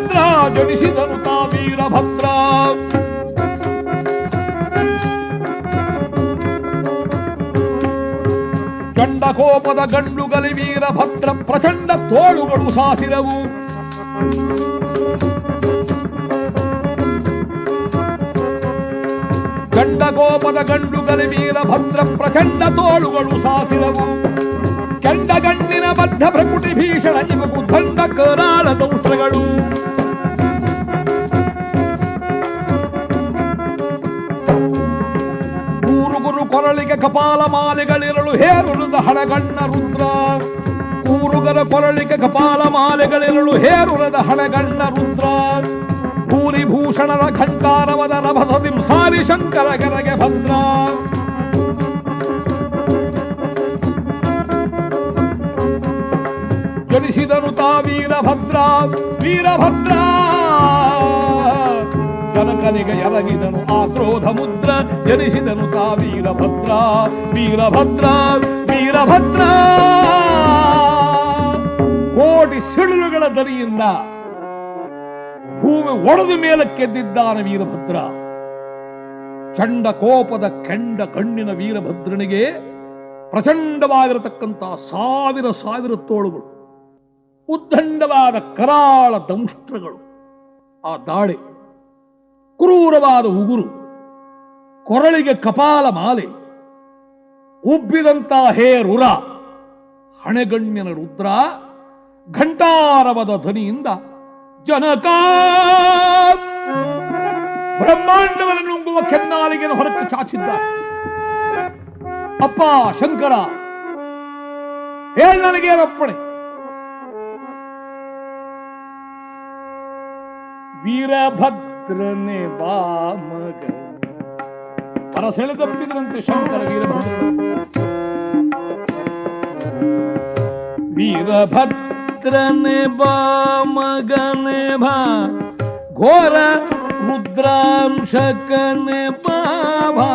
ಭದ್ರ ಜನಿಸಿದನು ತಾ ವೀರಭದ್ರ. ಗಂಡ ಕೋಪದ ಗಂಡುಗಲಿ ವೀರಭದ್ರ ಪ್ರಚಂಡ ತೋಳುಗಳು ಸಾಸಿರವು. ಗಂಡ ಕೋಪದ ಗಂಡುಗಲಿ ವೀರಭದ್ರ ಪ್ರಚಂಡ ತೋಳುಗಳು ಸಾಸಿರವು. ಕೆಂಡ ಗಂಡಿನ ಬದ್ಧ ಪ್ರಕೃತಿ ಭೀಷಣ ಇವು ದಂಡ ಕರಾಳ ದೌಷ್ಟ್ರಗಳು. ಕೂರುಗುರು ಕೊರಳಿಗೆ ಕಪಾಲ ಮಾಲೆಗಳಿರಲು ಹೇರುಳದ ಹಣಗಣ್ಣ ರುದ್ರ. ಮೂರುಗರ ಕೊರಳಿಗೆ ಕಪಾಲ ಮಾಲೆಗಳಿರಲು ಹೇರುಳದ ಹಣಗಣ್ಣ ರುದ್ರ. ಭೂರಿಭೂಷಣರ ಘಂಟಾರವದ ರಭಸದಿಂ ಸಾರಿ ಶಂಕರ ಗರಗೆ ಭದ್ರ. ಜನಿಸಿದನು ತಾ ವೀರಭದ್ರ ವೀರಭದ್ರ. ಜನಕನಿಗೆ ಎರಗಿದನು ಆ ಕ್ರೋಧ ಮುದ್ರ, ಜನಿಸಿದನು ತಾ ವೀರಭದ್ರ ವೀರಭದ್ರ ವೀರಭದ್ರ. ಕೋಟಿ ಸಿಡಿಲುಗಳ ದರಿಯಿಂದ ಭೂಮಿ ಒಡೆದು ಮೇಲಕ್ಕೆದ್ದಿದ್ದಾನೆ ವೀರಭದ್ರ. ಚಂಡ ಕೋಪದ ಕೆಂಡ ಕಣ್ಣಿನ ವೀರಭದ್ರನಿಗೆ ಪ್ರಚಂಡವಾಗಿರತಕ್ಕಂತಹ ಸಾವಿರ ಸಾವಿರ ತೋಳುಗಳು. ಉದ್ದಂಡವಾದ ಕರಾಳ ದಂಷ್ಟ್ರಗಳು. ಆ ದಾಳಿ, ಕ್ರೂರವಾದ ಉಗುರು, ಕೊರಳಿಗೆ ಕಪಾಲ ಮಾಲೆ ಉಬ್ಬಿದಂತ ಹೇರುರ ಹಣೆಗಣ್ಯನ ರುದ್ರ, ಘಂಟಾರವದ ಧ್ವನಿಯಿಂದ ಜನಕ ಬ್ರಹ್ಮಾಂಡವನ್ನು ನುಂಗುವ ಕೆನ್ನಾಲಿಗೆಯನ್ನು ಹೊರತು ಚಾಚಿದ್ದ. ಅಪ್ಪ ಶಂಕರ, ಹೇಳ್ ನನಗೇನಪ್ಪಣೆ ವೀರಭದ್ರನೆ ಬಾ ಮಗ ಪರಸೆಳೆದಪ್ಪಿದ್ರಂತೆ ಶಂಕರ ವೀರಭದ್ರ ವೀರಭದ್ರನೆ ಬಾ ಮಗನೆ ಬಾ ಘೋರ ರುದ್ರಾಂಶಕನೆ ಬಾಬಾ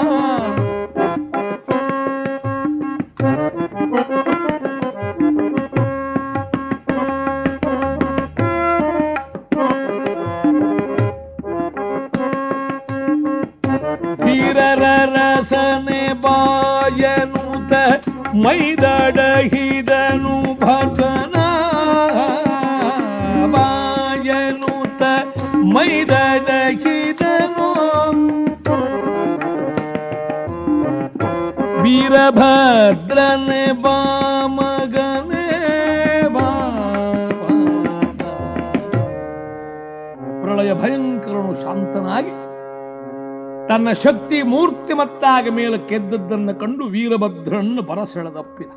ರಸನೆ ಬಾಯನುತ ಮೈದಡಹಿದನು ಭಟನ ಬಾಯನುತ ಮೈದಡಹಿದನು ವೀರಭದ್ರನೆ ಬಾ ತನ್ನ ಶಕ್ತಿ ಮೂರ್ತಿಮತ್ತಾಗಿ ಮೇಲೆ ಕೆದ್ದದ್ದನ್ನು ಕಂಡು ವೀರಭದ್ರನ್ನು ಬರಸೆಳೆದಪ್ಪಿದ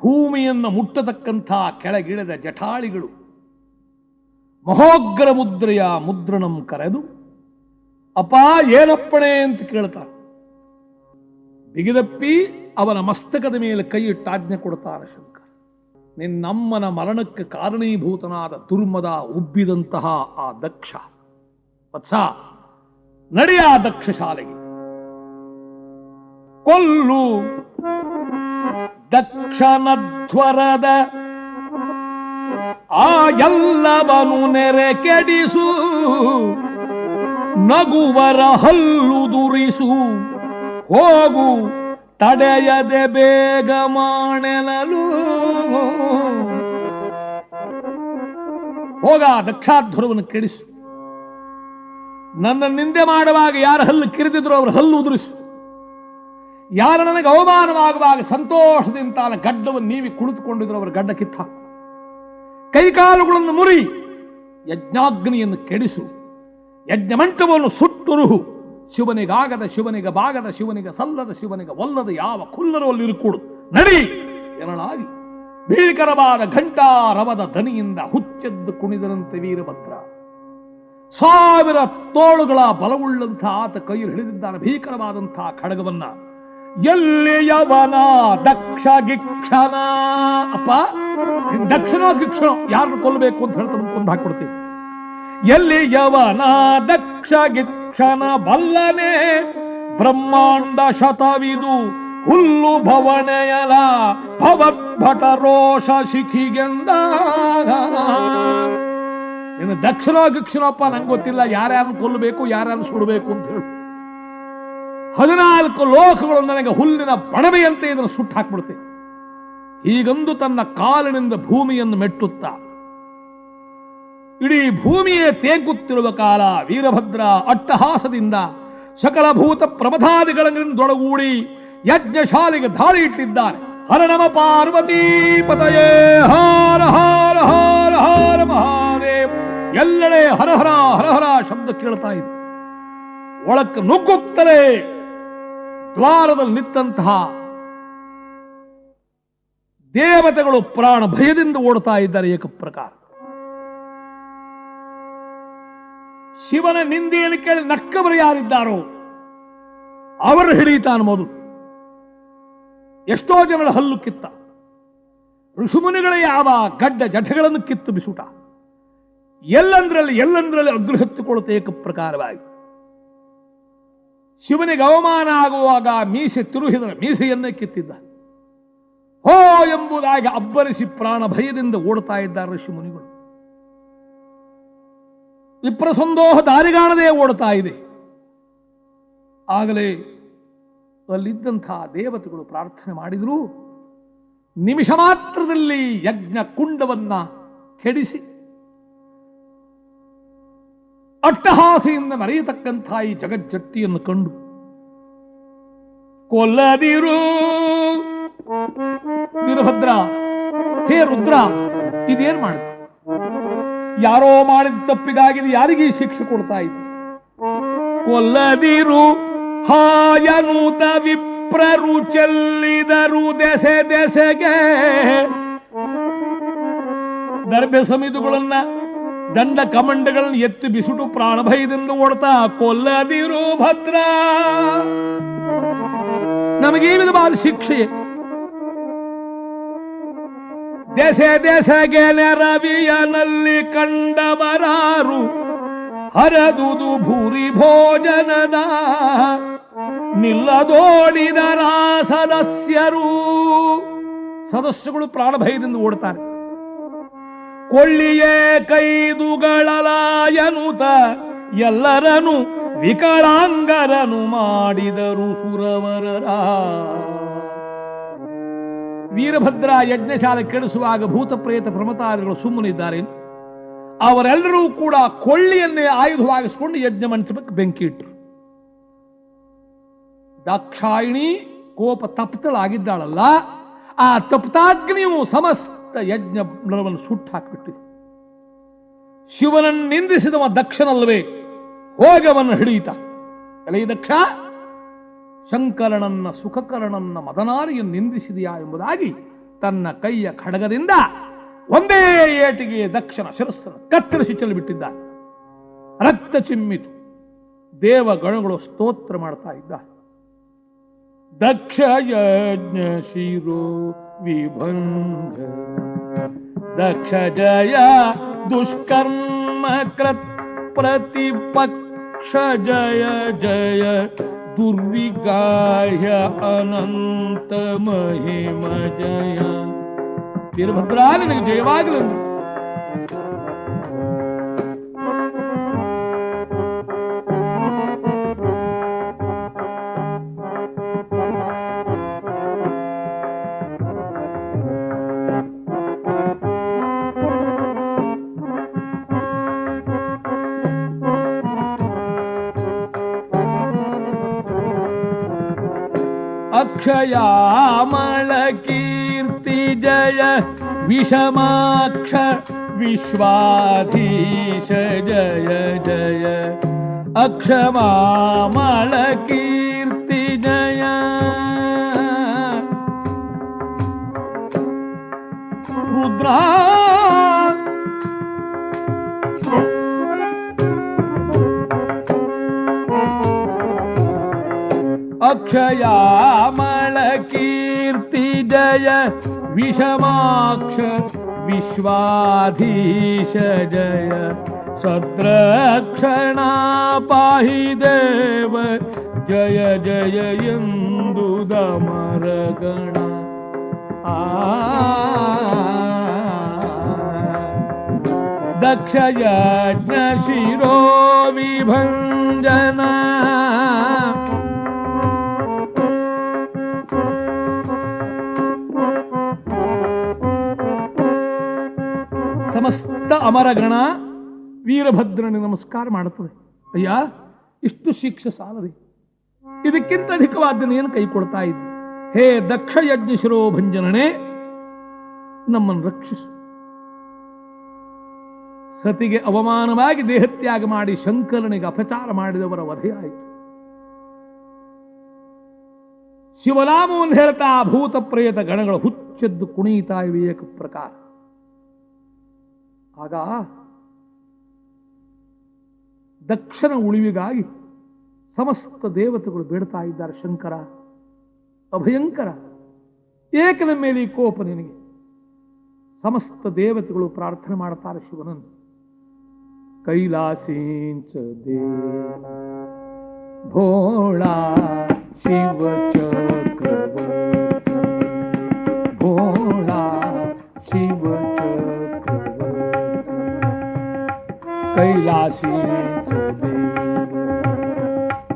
ಭೂಮಿಯನ್ನು ಮುಟ್ಟತಕ್ಕಂಥ ಕೆಳಗಿಳಿದ ಜಠಾಳಿಗಳು ಮಹೋಗ್ರ ಮುದ್ರೆಯ ಮುದ್ರಣಂ ಕರೆದು ಅಪಾ ಏನಪ್ಪಣೆ? ಅಂತ ಕೇಳ್ತಾರೆ. ಬಿಗಿದಪ್ಪಿ ಅವನ ಮಸ್ತಕದ ಮೇಲೆ ಕೈ ಇಟ್ಟು ಆಜ್ಞೆ ಕೊಡ್ತಾನೆ ಶಂಕರ್. ನಿನ್ನಮ್ಮನ ಮರಣಕ್ಕೆ ಕಾರಣೀಭೂತನಾದ ತುರ್ಮದ ಉಬ್ಬಿದಂತಹ ಆ ದಕ್ಷ. ವತ್ಸ ನಡೆಯ ದಕ್ಷ ಶಾಲೆಗೆ ಕೊಲ್ಲು ದಕ್ಷನಧ್ವರದ ಆ ಎಲ್ಲವನು ನೆರೆ ಕೆಡಿಸು, ನಗುವರ ಹಲ್ಲು ದುರಿಸು, ಹೋಗು ತಡೆಯದೆ ಬೇಗ ಮಾಡೆನಲು ಹೋಗ ದಕ್ಷಾಧ್ವರವನ್ನು ಕೆಡಿಸು. ನನ್ನ ನಿಂದೆ ಮಾಡುವಾಗ ಯಾರ ಹಲ್ಲು ಕಿರಿದಿದ್ರು ಅವ್ರ ಹಲ್ಲು ಉದುರಿಸು. ಯಾರು ನನಗೆ ಅವಮಾನವಾಗುವಾಗ ಸಂತೋಷದಿಂದ ಗಡ್ಡವನ್ನು ನೀವಿ ಕುಳಿತುಕೊಂಡಿದ್ರು ಅವರ ಗಡ್ಡ ಕಿತ್ತ ಕೈಕಾಲುಗಳನ್ನು ಮುರಿ, ಯಜ್ಞಾಗ್ನಿಯನ್ನು ಕೆಡಿಸು. ಯಜ್ಞಮಂಟಪವನ್ನು ಸುಟ್ಟುರುಹು. ಶಿವನಿಗಾಗದ ಶಿವನಿಗೆ ಬಾಗದ ಶಿವನಿಗೆ ಸಲ್ಲದ ಶಿವನಿಗೆ ಒಲ್ಲದ ಯಾವ ಕುಲ್ಲರೂ ಅಲ್ಲಿ ಇರುಕೂಡು. ನಡಿ, ಎನ್ನಲಾಗಿ. ಭೀಕರವಾದ ಘಂಟಾರವದ ಧನಿಯಿಂದ ಹುಚ್ಚೆದ್ದು ಕುಣಿದರಂತೆ ವೀರಭದ್ರ. ಸಾವಿರ ತೋಳುಗಳ ಬಲವುಳ್ಳಂಥ ಆತ ಕೈಯಲ್ಲಿ ಹಿಡಿದಿದ್ದಾನೆ. ಭೀಕರವಾದಂತಹ ಖಡ್ಗವನ್ನ. ಎಲ್ಲಿಯವನ ದಕ್ಷ ಗಿಕ್ಷಣ ಅಪ್ಪ ದಕ್ಷಿಣ ಗಿಕ್ಷಣ ಯಾರನ್ನು ಕೊಲ್ಲಬೇಕು ಅಂತ ಹೇಳ್ತಾ ಕೊಂದು ಎಲ್ಲಿ ಯವನ ದಕ್ಷ ಗಿಕ್ಷಣ ಬಲ್ಲನೆ ಬ್ರಹ್ಮಾಂಡ ಶತವಿದು ಹುಲ್ಲು ಭವನೆಯಲ ಭವದ್ಭಟ ರೋಷ ಶಿಖಿಗೆಂದ ಇನ್ನು ದಕ್ಷಿಣ ಗಿಕ್ಷಿಣಪ್ಪ ನಂಗೆ ಗೊತ್ತಿಲ್ಲ ಯಾರ್ಯಾರನ್ನು ಕೊಲ್ಲಬೇಕು, ಯಾರ್ಯಾರನ್ನು ಸುಡಬೇಕು ಅಂತ ಹೇಳಿ. ಹದಿನಾಲ್ಕು ಲೋಕಗಳು ನನಗೆ ಹುಲ್ಲಿನ ಬಣವೆಯಂತೆ ಇದನ್ನು ಸುಟ್ಟು ಹಾಕ್ಬಿಡುತ್ತೆ ಈಗಂದು ತನ್ನ ಕಾಲಿನಿಂದ ಭೂಮಿಯನ್ನು ಮೆಟ್ಟುತ್ತಾ, ಇಡೀ ಭೂಮಿಯೇ ತೇಗುತ್ತಿರುವ ಕಾಲ ವೀರಭದ್ರ ಅಟ್ಟಹಾಸದಿಂದ ಸಕಲ ಭೂತ ಪ್ರಮಥಾದಿಗಳನ್ನೊಡಗೂಡಿ ಯಜ್ಞಶಾಲೆಗೆ ದಾಳಿ ಇಟ್ಟಿದ್ದಾನೆ. ಹರ ನಮ ಪಾರ್ವತಿ ಪತಯೇ, ಹಾರ ಹಾರ ಹಾರ ಹಾರ ಮಹಾದೇವ್ ಎಲ್ಲೆಡೆ ಹರಹರ ಹರಹರ ಶಬ್ದ ಕೇಳ್ತಾ ಇದೆ. ಒಳಕ್ಕೆ ನುಗ್ಗುತ್ತಲೇ ದ್ವಾರದಲ್ಲಿ ನಿಂತಹ ದೇವತೆಗಳು ಪ್ರಾಣ ಭಯದಿಂದ ಓಡ್ತಾ ಇದ್ದಾರೆ ಏಕಪ್ರಕಾರ. ಶಿವನ ನಿಂದೆಯನ್ನು ಕೇಳಿ ನಕ್ಕವರು ಯಾರಿದ್ದಾರೋ ಅವರು ಹಿಡಿತಾನೆ ಮೊದಲು. ಎಷ್ಟೋ ಜನರ ಹಲ್ಲು ಕಿತ್ತ. ಋಷಿಮುನಿಗಳ ಯಾವ ಗಡ್ಡ ಜಠಗಳನ್ನು ಕಿತ್ತು ಬಿಸುಟ. ಎಲ್ಲಂದ್ರಲ್ಲಿ ಎಲ್ಲಂದ್ರಲ್ಲಿ ಅಗ್ರ ಹತ್ತಿಕೊಳ್ಳುತ್ತೆ ಏಕಪ್ರಕಾರವಾಗಿ ಶಿವನಿಗೆ ಅವಮಾನ ಆಗುವಾಗ ಮೀಸೆ ತಿರುಹಿದ, ಮೀಸೆಯನ್ನೇ ಕಿತ್ತಿದ್ದ ಹೋ ಎಂಬುದಾಗಿ ಅಬ್ಬರಿಸಿ ಪ್ರಾಣ ಭಯದಿಂದ ಓಡ್ತಾ ಇದ್ದಾರೆ ಋಷಿ ಮುನಿಗಳು ವಿಪ್ರಸಂದೋಹ ದಾರಿಗಾಣದೇ ಓಡ್ತಾ ಇದೆ. ಆಗಲೇ ಅಲ್ಲಿದ್ದಂತಹ ದೇವತೆಗಳು ಪ್ರಾರ್ಥನೆ ಮಾಡಿದರೂ. ನಿಮಿಷ ಮಾತ್ರದಲ್ಲಿ ಯಜ್ಞ ಕುಂಡವನ್ನ ಕೆಡಿಸಿ ಅಟ್ಟಹಾಸೆಯಿಂದ ಮರೆಯತಕ್ಕಂಥ ಈ ಜಗಜ್ಜಟ್ಟಿಯನ್ನು ಕಂಡು ಕೊಲ್ಲದಿರು. ವೀರಭದ್ರ, ಹೇ ರುದ್ರ, ಇದೇನ್ ಮಾಡ ಯಾರೋ ಮಾಡಿದ ತಪ್ಪಿಗಾಗಿ ಯಾರಿಗೆ ಶಿಕ್ಷೆ ಕೊಡ್ತಾ ಇದ್ದ ಕೊಲ್ಲದಿರು, ಹಾಯನೂತ ವಿಪ್ರರು ಚೆಲ್ಲಿದರು ದೆಸೆ ದೆಸೆಗೆ. ದರ್ಬೆ ಸಮಿತಿಗಳನ್ನ ದಂಡ ಕಮಂಡಗಳನ್ನು ಎತ್ತಿ ಬಿಸುಟು ಪ್ರಾಣಭಯದಿಂದ ಓಡ್ತಾ, ಕೊಲ್ಲದಿರು ಭದ್ರ! ನಮಗೆ ವಿಧವಾದ ಶಿಕ್ಷೆ. ದೇಶ ದೇಶಗೆ ರವಿಯನಲ್ಲಿ ಕಂಡವರಾರು, ಹರದುದು ಭೂರಿ ಭೋಜನದ ನಿಲ್ಲದೋಡಿದರ ಸದಸ್ಯರು ಸದಸ್ಯಗಳು ಪ್ರಾಣಭಯದಿಂದ ಓಡ್ತಾರೆ. ಕೊಳ್ಳಿಯೇ ಕೈದುಗಳಲಾಯನುತ ಎಲ್ಲರನು ವಿಕಳಾಂಗರನು ಮಾಡಿದರು ಸುರವರರ. ವೀರಭದ್ರ ಯಜ್ಞಶಾಲೆ ಕೆಡಿಸುವಾಗ ಭೂತ ಪ್ರೇತ ಪ್ರಮತಾರಿಗಳು ಸುಮ್ಮನಿದ್ದಾರೆ. ಅವರೆಲ್ಲರೂ ಕೂಡ ಕೊಳ್ಳಿಯನ್ನೇ ಆಯುಧವಾಗಿಸಿಕೊಂಡು ಯಜ್ಞ ಮಂಟಪಕ್ಕೆ ಬೆಂಕಿ ಇಟ್ಟರು ದಾಕ್ಷಾಯಿಣಿ ಕೋಪ ತಪ್ತಳಾಗಿದ್ದಾಳಲ್ಲ, ಆ ತಪ್ತಾಗ್ನಿಯು ಸಮಸ್ತ ಯಜ್ಞ ಮೃಗವನ್ನು ಸುಟ್ಟು ಹಾಕಿಬಿಟ್ಟಿದೆ ಶಿವನನ್ನು ನಿಂದಿಸಿದವ ದಕ್ಷನಲ್ಲವೇ, ಹೋಗವನ್ನು ಹಿಡಿಯಿತ. ಎಲೆ ದಕ್ಷ, ಶಂಕರನನ್ನ ಸುಖಕರಣನ್ನ ಮದನಾರಿಯನ್ನು ನಿಂದಿಸಿದೆಯಾ ಎಂಬುದಾಗಿ ತನ್ನ ಕೈಯ ಖಡಗದಿಂದ ಒಂದೇ ಏಟಿಗೆ ದಕ್ಷನ ಶಿರಸ್ಸನ್ನು ಕತ್ತರಿಸಿ ಚೆಲ್ಲಿಬಿಟ್ಟಿದ್ದ. ರಕ್ತ ಚಿಮ್ಮಿತು. ದೇವಗಣಗಳು ಸ್ತೋತ್ರ ಮಾಡ್ತಾ ಇದ್ದ. ದಕ್ಷ ಯಜ್ಞ ಶಿರೋ. ವಿಭಂಗ ದಕ್ಷ ಜಯ ದುಷ್ಕರ್ಮ ಕೃತ್ ಪ್ರತಿಪಕ್ಷ ಜಯ ಜಯ ದುರ್ವಿಗಾಹ್ಯ ಅನಂತ ಮಹಿಮ ಜಯ ವೀರಭದ್ರ ನಿನಗೆ श्यामलकीर्ति जय विषमाक्ष विश्वाधीश जय जय। अक्षमामलकीर्ति जय। रुद्रा। अक्षया जय विषमाक्ष विश्वाधीश जय। सद्रक्षणा पाहि देव। जय जय इन्दुदमरगण आ। दक्ष यज्ञ शिरो विभञ्जना ಸಮಸ್ತ ಅಮರಗಣ ವೀರಭದ್ರನಿಗೆ ನಮಸ್ಕಾರ ಮಾಡುತ್ತದೆ. ಅಯ್ಯ, ಇಷ್ಟು ಶಿಕ್ಷೆ ಸಾಲದೆ. ಇದಕ್ಕಿಂತ ಅಧಿಕವಾದ್ದನ್ನು ಏನು ಕೈ ಕೊಡ್ತಾ ಇದ್ದೆ ಹೇ ದಕ್ಷ ಯಜ್ಞ ಶಿರೋಭಂಜನನೇ, ನಮ್ಮನ್ನು ರಕ್ಷಿಸು. ಸತಿಗೆ ಅವಮಾನವಾಗಿ ದೇಹತ್ಯಾಗ ಮಾಡಿ ಶಂಕರನಿಗೆ ಅಪಚಾರ ಮಾಡಿದವರ ವಧೆಯಾಯಿತು ಶಿವನಾಮವನ್ನು ಹೇಳ್ತಾ ಭೂತ ಪ್ರೇತ ಗಣಗಳು ಹುಚ್ಚೆದ್ದು ಕುಣಿತಾ ಏಕ ಪ್ರಕಾರ. ಆಗ ದಕ್ಷನ ಉಳಿವಿಗಾಗಿ ಸಮಸ್ತ ದೇವತೆಗಳು ಬೇಡ್ತಾ ಇದ್ದಾರೆ ಶಂಕರ, ಅಭಯಂಕರ. ಏಕನ ಮೇಲೆ ಕೋಪ ನಿನಗೆ. ಸಮಸ್ತ ದೇವತೆಗಳು ಪ್ರಾರ್ಥನೆ ಮಾಡ್ತಾರೆ ಶಿವನನ್ನು. ಕೈಲಾಸೀಂಚ ದೇವ, ಭೋಳಾ ಶಿವ कैलाशी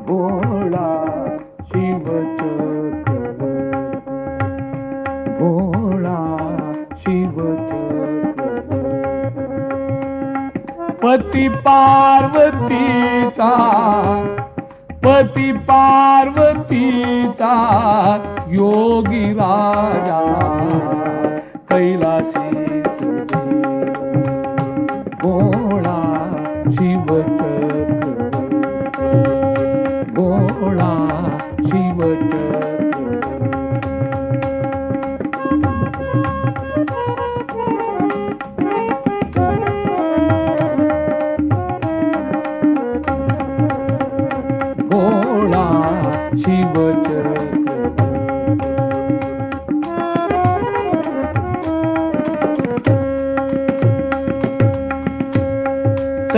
पति शिव भोळा शिव पती पार्वतीचा योगी राजा कैलास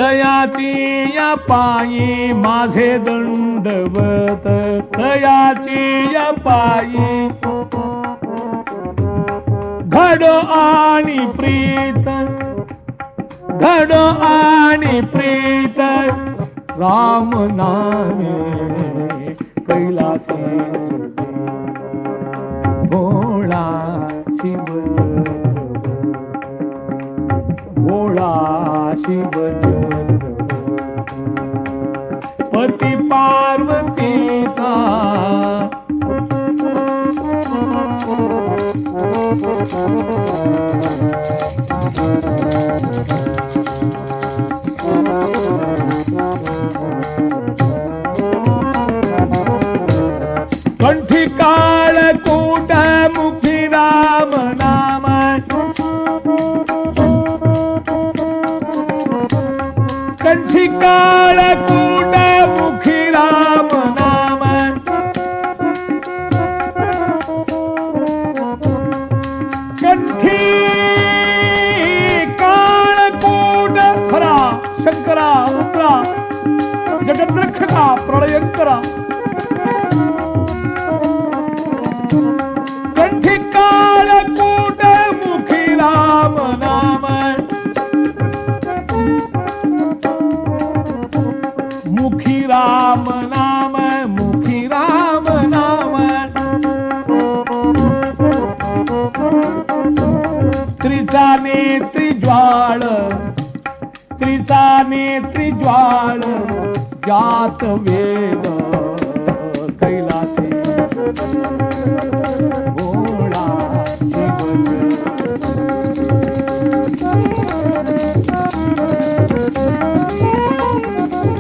तयाची या पायी माझे दंडवत तयाची या पायी घड आणि प्रीत घड आणि प्रीत राम नामे कैलासी भोळा शिव भोळा शिव Música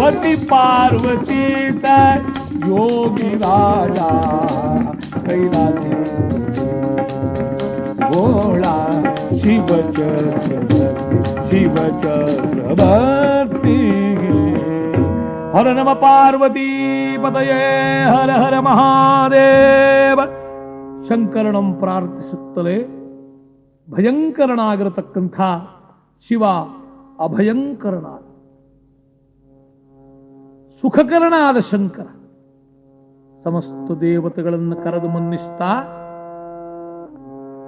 पति पार्वती योगी राजा कैलासी भोला शिव चंद्र शिव चंद्र ಹರ ನಮ ಪಾರ್ವತಿ ಪದಯೇ ಹರ ಹರ ಮಹಾದೇವ. ಶಂಕರಣಂ ಪ್ರಾರ್ಥಿಸುತ್ತಲೇ ಭಯಂಕರನಾಗಿರತಕ್ಕಂಥ ಶಿವ ಅಭಯಂಕರನಾದ, ಸುಖಕರನಾದ ಶಂಕರ, ಸಮಸ್ತ ದೇವತೆಗಳನ್ನು ಕರೆದು ಮನ್ನಿಸ್ತಾ,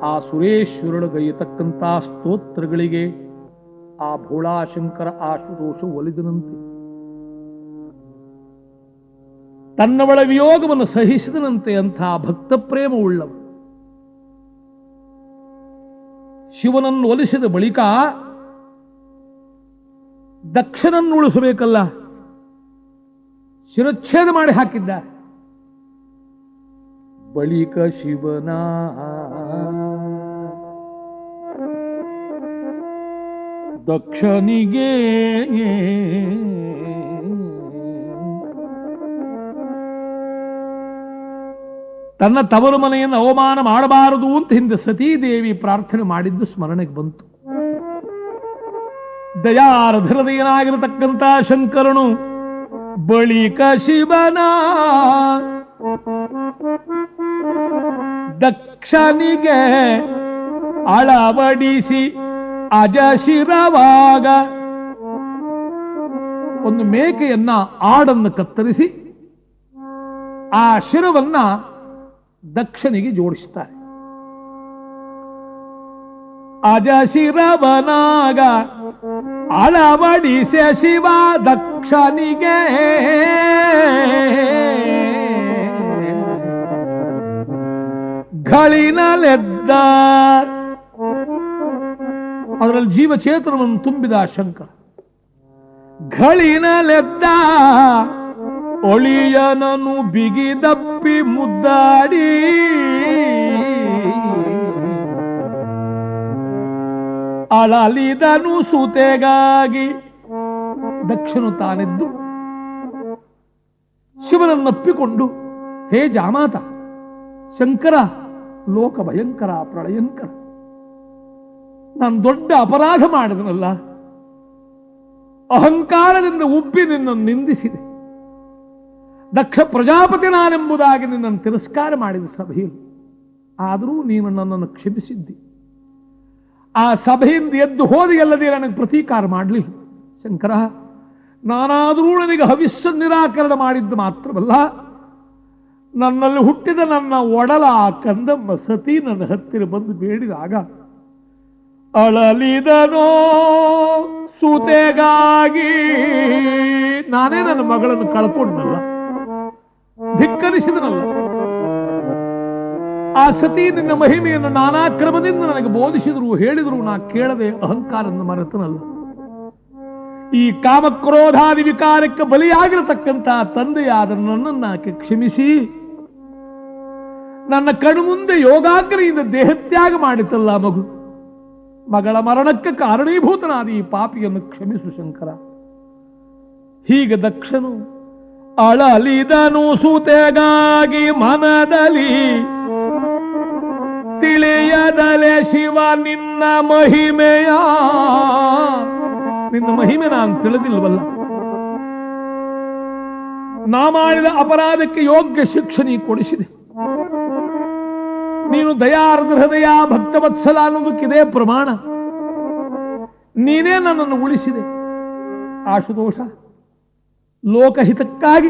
ಆ ಸುರೇಶ್ವರೊಳಗೈಯತಕ್ಕಂಥ ಸ್ತೋತ್ರಗಳಿಗೆ ಆ ಭೋಳಾಶಂಕರ ಆಶುದೋಷ ಒಲಿದನಂತೆ ತನ್ನವಳ ವಿಯೋಗವನ್ನು ಸಹಿಸಿದನಂತೆ ಅಂಥ ಭಕ್ತ ಪ್ರೇಮ ಉಳ್ಳವ ಶಿವನನ್ನು ಒಲಿಸಿದ ಬಳಿಕ ದಕ್ಷನನ್ನು ಉಳಿಸಬೇಕಲ್ಲ ಶಿರಚ್ಛೇದ ಮಾಡಿ ಹಾಕಿದ್ದ. ಬಳಿಕ ಶಿವನ ದಕ್ಷನಿಗೆ ತನ್ನ ತವರು ಮನೆಯನ್ನು ಅವಮಾನ ಮಾಡಬಾರದು ಅಂತ ಹಿಂದೆ ಸತೀದೇವಿ ಪ್ರಾರ್ಥನೆ ಮಾಡಿದ್ದು ಸ್ಮರಣೆಗೆ ಬಂತು. ದಯಾರ್ಧ ಹೃದಯನಾಗಿರತಕ್ಕಂತ ಶಂಕರನು, ಬಳಿಕ ಶಿವನ ದಕ್ಷನಿಗೆ ಅಳವಡಿಸಿ ಅಜಶಿರವಾಗ ಒಂದು ಮೇಕೆಯನ್ನ ಆಡನ್ನು ಕತ್ತರಿಸಿ, ಆ ಶಿರವನ್ನ ದಕ್ಷನಿಗೆ ಜೋಡಿಸ್ತಾರೆ. ಅಜಶಿರವನಾಗ ಅಳವಡಿಸ ಶಿವ ದಕ್ಷನಿಗೆ. ಗಳಿನಲೆದ್ದ ಅದರಲ್ಲಿ ಜೀವಚೇತನವನ್ನು ತುಂಬಿದ ಶಂಕರ. ಗಳಿನಲೆದ್ದ ಒಳಿಯನನು ಬಿಗಿದಪ್ಪಿ ಮುದ್ದಾಡಿ. ಅಳಲಿದನು ಸೂತೆಗಾಗಿ. ದಕ್ಷನು ತಾನೆದ್ದು ಶಿವನನ್ನಪ್ಪಿಕೊಂಡು, ಹೇ ಜಾಮಾತ, ಶಂಕರ, ಲೋಕ ಭಯಂಕರ, ಪ್ರಳಯಂಕರ, ನಾನು ದೊಡ್ಡ ಅಪರಾಧ ಮಾಡಿದನಲ್ಲ. ಅಹಂಕಾರದಿಂದ ಉಬ್ಬಿ ನಿನ್ನನ್ನು ನಿಂದಿಸಿದೆ. ದಕ್ಷ ಪ್ರಜಾಪತಿ ನಾನೆಂಬುದಾಗಿ ನಿನ್ನನ್ನು ತಿರಸ್ಕಾರ ಮಾಡಿದ ಸಭೆಯಲ್ಲಿ ಆದರೂ ನೀನು ನನ್ನನ್ನು ಕ್ಷಮಿಸಿದ್ದಿ. ಆ ಸಭೆಯಿಂದ ಎದ್ದು ಹೋದಿಯಲ್ಲದೆ ನನಗೆ ಪ್ರತೀಕಾರ ಮಾಡಲಿ. ಶಂಕರ, ನಾನಾದರೂ ನನಗೆ ಹವಿಸ್ಸ ನಿರಾಕರಣ ಮಾಡಿದ್ದು ಮಾತ್ರವಲ್ಲ, ನನ್ನಲ್ಲಿ ಹುಟ್ಟಿದ ನನ್ನ ಒಡಲ ಆ ಮಸತಿ ಸತಿ ನನ್ನ ಹತ್ತಿರ ಬಂದು ಬೇಡಿದಾಗ, ಅಳಲಿದನೋ ಸೂತೆಗಾಗಿ ನಾನೇ ನನ್ನ ಮಗಳನ್ನು ಕಳ್ಕೊಂಡಲ್ಲ ಧಿಕ್ಕರಿಸಿದನಲ್ಲ. ಆ ಸತಿ ನಿನ್ನ ಮಹಿಮೆಯನ್ನು ನಾನಾ ಕ್ರಮದಿಂದ ನನಗೆ ಬೋಧಿಸಿದ್ರು, ಹೇಳಿದ್ರು, ನಾ ಕೇಳದೆ ಅಹಂಕಾರವನ್ನು ಮರೆತನಲ್ಲ. ಈ ಕಾಮಕ್ರೋಧಾದಿ ವಿಕಾರಕ್ಕೆ ಬಲಿಯಾಗಿರತಕ್ಕಂತ ತಂದೆಯಾದ ನನ್ನನ್ನು ಆಕೆ ಕ್ಷಮಿಸಿ, ನನ್ನ ಕಣ್ಮುಂದೆ ಯೋಗಾಗ್ರೆಯಿಂದ ದೇಹತ್ಯಾಗ ಮಾಡಿತಲ್ಲ ಮಗು. ಮಗಳ ಮರಣಕ್ಕೆ ಕಾರಣೀಭೂತನಾದ ಈ ಪಾಪಿಯನ್ನು ಕ್ಷಮಿಸು ಶಂಕರ. ಹೀಗೆ ದಕ್ಷನು ಅಳಲಿದನು ಸುತೆಗಾಗಿ ಮನದಲ್ಲಿ. ತಿಳಿಯದಲೆ ಶಿವ ನಿನ್ನ ಮಹಿಮೆಯ. ನಿನ್ನ ಮಹಿಮೆ ನಾನು ತಿಳಿದಿಲ್ವಲ್ಲ. ನಾ ಮಾಡಿದ ಅಪರಾಧಕ್ಕೆ ಯೋಗ್ಯ ಶಿಕ್ಷೆ ನೀ ಕೊಡಿಸಿದೆ. ನೀನು ದಯಾರ್ಧ ಹೃದಯ ಭಕ್ತವತ್ಸಲ ಅನ್ನೋದಕ್ಕಿದೆ ಪ್ರಮಾಣ. ನೀನೇ ನನ್ನನ್ನು ಉಳಿಸಿದೆ. ಆಶುದೋಷ ಲೋಕಹಿತಕ್ಕಾಗಿ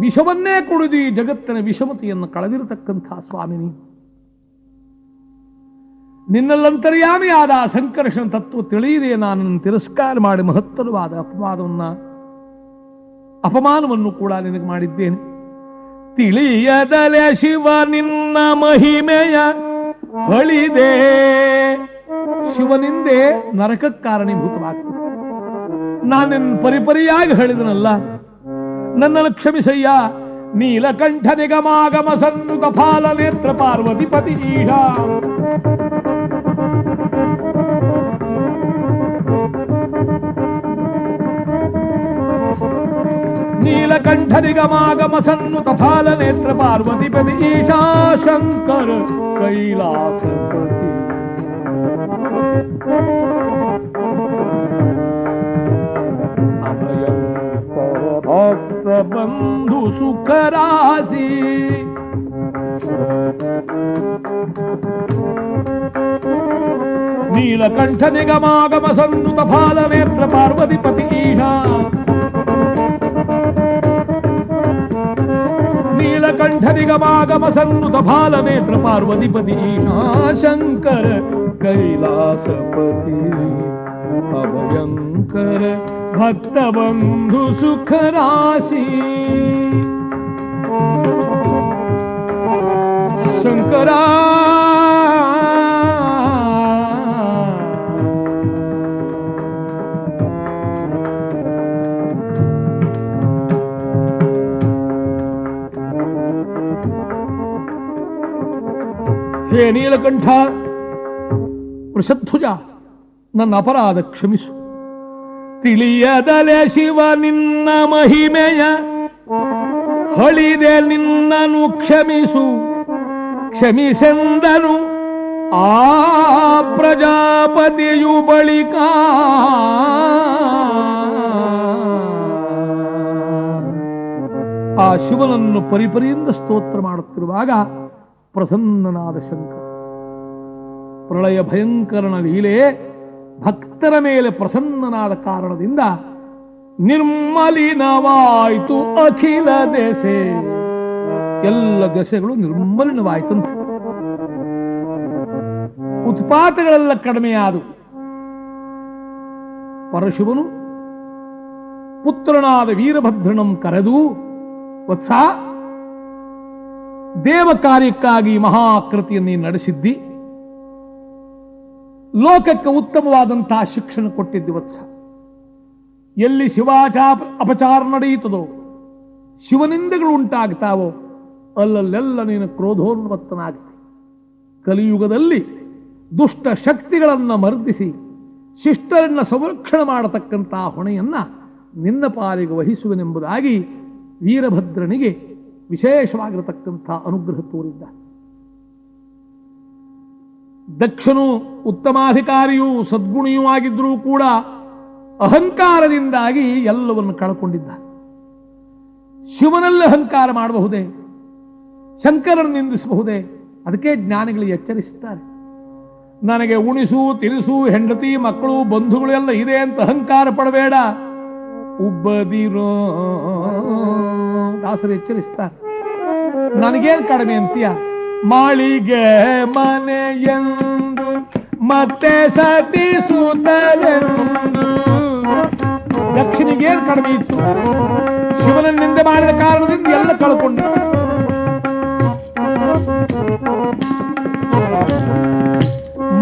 ವಿಷವನ್ನೇ ಕುಡಿದು ಈ ಜಗತ್ತಿನ ವಿಷಮತೆಯನ್ನು ಕಳೆದಿರತಕ್ಕಂಥ ಸ್ವಾಮಿನಿ ನೀನು. ನಿನ್ನಲ್ಲಂತರ್ಯಾಮಿಯಾದ ಸಂಕರ್ಷಣ ತತ್ವ ತಿಳಿಯದೆ ನಾನು ತಿರಸ್ಕಾರ ಮಾಡಿ ಮಹತ್ತರವಾದ ಅಪವಾದವನ್ನ, ಅಪಮಾನವನ್ನು ಕೂಡ ನಿನಗೆ ಮಾಡಿದ್ದೇನೆ. ತಿಳಿಯದಲೆ ಶಿವ ನಿನ್ನ ಮಹಿಮೆಯ ಹೊಳಿದೆ ಶಿವನಿಂದೆ ನರಕಕ್ಕೆ ಕಾರಣೀಭೂತವಾಗ್ತದೆ ನಾನಿನ್ ಪರಿಪರಿಯಾಗಿ ಹೇಳಿದನಲ್ಲ, ನನ್ನನ್ನು ಕ್ಷಮಿಸಯ್ಯ. ನೀಲಕಂಠ ನಿಗಮಾಗಮ ಸನ್ನುತ ಫಾಲ ನೇತ್ರ ಪಾರ್ವತಿಪತಿ ಈಶಾ ನೀಲಕಂಠ ನಿಗಮಾಗಮ ಸನ್ನುತ ಫಾಲ ನೇತ್ರ ಪಾರ್ವತಿಪತಿ ಈಶಾ ಶಂಕರ ಕೈಲಾಸಪತಿ ಅಭಯಂಕರ ಭಕ್ತ ಬಂಧು ಸುಖರಾಸಿ ನೀಲಕಂಠ ನಿಗಮಾಗಮ ಸನ್ನುತ ಫಾಲ ನೇತ್ರ ಪಾರ್ವತಿಪತಿ ಈಶಾ ನೀಲಕಂಠ ನಿಗಮಾಗಮ ಸನ್ನುತ ಫಾಲ ನೇತ್ರ ಪಾರ್ವತಿಪತಿ ಈಶಾ ಶಂಕರ ಕೈಲಾಸಪತಿ ಅಭಯಂಕರ ಭಕ್ತ ಬಂಧು ಸುಖ ರಾಶಿ ಶಂಕರ ಹೇ ನೀಲಕಂಠ ವೃಷಧ್ವಜ ನನ್ನ ಅಪರಾಧ ಕ್ಷಮಿಸು. ತಿಳಿಯದಲೆ ಶಿವ ನಿನ್ನ ಮಹಿಮೆಯ ಹೊಳಿದೆ ನಿನ್ನನು ಕ್ಷಮಿಸು. ಕ್ಷಮಿಸೆಂದನು ಆ ಪ್ರಜಾಪತಿಯು ಬಳಿಕ. ಆ ಶಿವನನ್ನು ಪರಿಪರಿಯಿಂದ ಸ್ತೋತ್ರ ಮಾಡುತ್ತಿರುವಾಗ ಪ್ರಸನ್ನನಾದ ಶಂಕರ, ಪ್ರಳಯ ಭಯಂಕರನ ಲೀಲೆ ಭಕ್ತರ ಮೇಲೆ ಪ್ರಸನ್ನನಾದ ಕಾರಣದಿಂದ ನಿರ್ಮಲಿನವಾಯಿತು ಅಖಿಲ ದೆಸೆ ಎಲ್ಲ ದೆಸೆಗಳು ನಿರ್ಮಲಿನವಾಯಿತು ಉತ್ಪಾತಗಳೆಲ್ಲ ಕಡಿಮೆಯಾದವು. ಪರಶಿವನು ಪುತ್ರನಾದ ವೀರಭದ್ರನಂ ಕರೆದು, ವತ್ಸ ದೇವ ಕಾರ್ಯಕ್ಕಾಗಿ ಮಹಾಕೃತಿಯನ್ನೇ ನಡೆಸಿದ್ದಿ. ಲೋಕಕ್ಕೆ ಉತ್ತಮವಾದಂತಹ ಶಿಕ್ಷಣ ಕೊಟ್ಟಿದ್ದು ವತ್ಸ ಎಲ್ಲಿ ಶಿವಾಚಾಪ ಅಪಚಾರ ನಡೆಯುತ್ತದೋ, ಶಿವನಿಂದಗಳು ಉಂಟಾಗ್ತಾವೋ, ಅಲ್ಲಲ್ಲೆಲ್ಲ ನೀನು ಕ್ರೋಧೋನ್ಮತ್ತನಾಗ್ತಿ ಕಲಿಯುಗದಲ್ಲಿ ದುಷ್ಟ ಶಕ್ತಿಗಳನ್ನು ಮರ್ದಿಸಿ, ಶಿಷ್ಟರನ್ನ ಸಂರಕ್ಷಣೆ ಮಾಡತಕ್ಕಂತಹ ಹೊಣೆಯನ್ನ ನಿನ್ನ ಪಾಲಿಗೆ ವಹಿಸುವನೆಂಬುದಾಗಿ ವೀರಭದ್ರನಿಗೆ ವಿಶೇಷವಾಗಿರತಕ್ಕಂಥ ಅನುಗ್ರಹ ತೋರಿದ್ದ ದಕ್ಷನು ಉತ್ತಮಾಧಿಕಾರಿಯೂ ಸದ್ಗುಣಿಯೂ ಆಗಿದ್ರೂ ಕೂಡ ಅಹಂಕಾರದಿಂದಾಗಿ ಎಲ್ಲವನ್ನು ಕಳ್ಕೊಂಡಿದ್ದ ಶಿವನಲ್ಲಿ ಅಹಂಕಾರ ಮಾಡಬಹುದೇ? ಶಂಕರನ್ನು ನಿಂದಿಸಬಹುದೇ? ಅದಕ್ಕೆ ಜ್ಞಾನಿಗಳು ಎಚ್ಚರಿಸುತ್ತಾರೆ. ನನಗೆ ಉಣಿಸು, ತಿನಿಸು, ಹೆಂಡತಿ, ಮಕ್ಕಳು, ಬಂಧುಗಳು ಎಲ್ಲ ಇದೆ ಅಂತ ಅಹಂಕಾರ ಪಡಬೇಡ. ಉಬ್ಬದಿರೋ. ದಾಸರು ಎಚ್ಚರಿಸ್ತಾರೆ ನನಗೇನು ಕಡಿಮೆ ಅಂತೀಯ? ಮಾಳಿಗೆ ಮನೆಯೆಂದು, ಮತ್ತೆ ಸತಿಸುತ್ತಲೆಂದು ದಕ್ಷಿಣಿಗೇನ್ ಕಡಿಮೆ ಇತ್ತು. ಶಿವನನ್ನಿಂದ ಮಾಡಿದ ಕಾರಣದಿಂದ ಎಲ್ಲ ಕಳ್ಕೊಂಡು.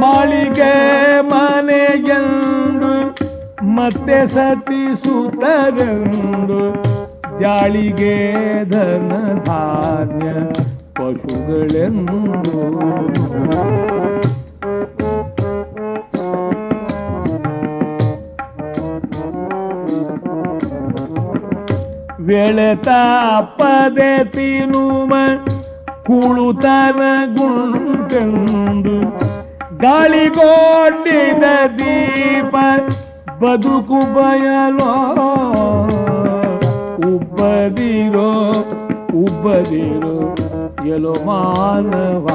ಮಾಳಿಗೆ ಮನೆಯೆಂದು, ಮತ್ತೆ ಸತಿಸುತ್ತರೆಂದು ಜಾಳಿಗೆ ಧನ ಧಾನ್ಯ ಪಶುಗಳೆಂದು ವೇಳೆತ ಪದೆ ತಿನುಮ ಕುಳುತನ ಗುಂಟೆಂದು ಗಾಳಿಗೋಡಿದ ದೀಪ ಬದುಕು ಬಯಲೋ ಉಬ್ಬದಿರೋ ಉಬ್ಬದಿರೋ ಎಲೋ ಮಾನವ.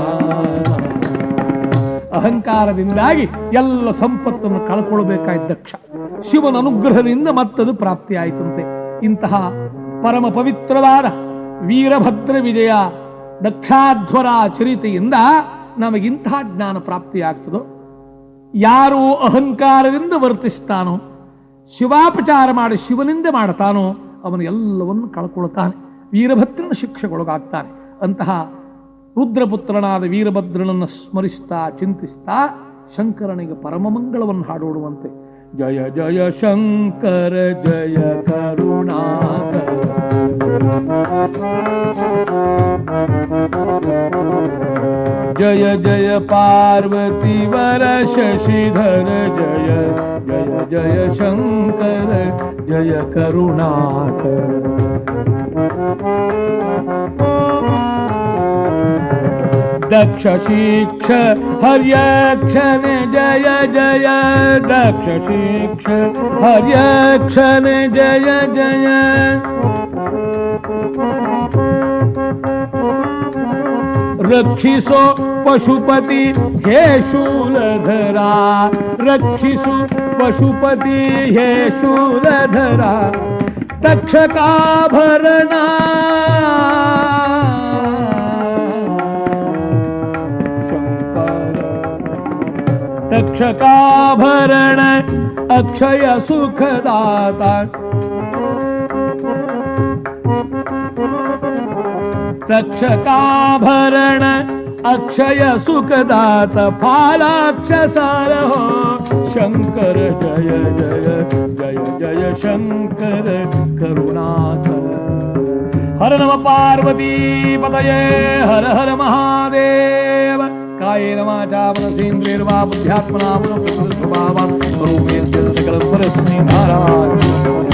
ಅಹಂಕಾರದಿಂದಾಗಿ ಎಲ್ಲ ಸಂಪತ್ತನ್ನು ಕಳ್ಕೊಳ್ಬೇಕಾಯ್ದ ದಕ್ಷ. ಶಿವನ ಅನುಗ್ರಹದಿಂದ ಮತ್ತದು ಪ್ರಾಪ್ತಿಯಾಯಿತಂತೆ. ಇಂತಹ ಪರಮ ಪವಿತ್ರವಾದ ವೀರಭದ್ರ ವಿಜಯ ದಕ್ಷಾಧ್ವರ ಚರಿತೆಯಿಂದ ನಮಗಿಂತಹ ಜ್ಞಾನ ಪ್ರಾಪ್ತಿಯಾಗ್ತದೋ? ಯಾರು ಅಹಂಕಾರದಿಂದ ವರ್ತಿಸ್ತಾನೋ, ಶಿವಾಪಚಾರ ಮಾಡಿ ಶಿವನಿಂದ ಮಾಡ್ತಾನೋ, ಅವನು ಎಲ್ಲವನ್ನು ಕಳ್ಕೊಳ್ತಾನೆ. ವೀರಭದ್ರನ ಶಿಕ್ಷೆಗೊಳಗಾಗ್ತಾನೆ. ಅಂತಹ ರುದ್ರಪುತ್ರನಾದ ವೀರಭದ್ರನನ್ನು ಸ್ಮರಿಸ್ತಾ ಚಿಂತಿಸ್ತಾ ಶಂಕರನಿಗೆ ಪರಮಮಂಗಳವನ್ನು ಹಾಡೋಡುವಂತೆ ಜಯ ಜಯ ಶಂಕರ ಜಯ ಕರುಣಾಕರ. जय जय पार्वती वर शशिधर जय जय जय शङ्कर जय करुणाकर। दक्ष शिक्ष हर्यक्षण जय जय दक्ष शिक्ष हर्यक्षण जय जय रक्षिसो पशुपती हे शूलधरा। रक्षिसु पशुपती हे शूलधरा। तक्षकाभरणा तक्षकाभरण अक्षय सुखदाता तक्षकाभरण अक्षय सुखदात फालाक्ष सार हो शंकर जय जय जय जय शंकर करुणाथ हर नम पार्वती पतये हर हर महादेव। स्वरूपेण सकलं परस्मै नारायण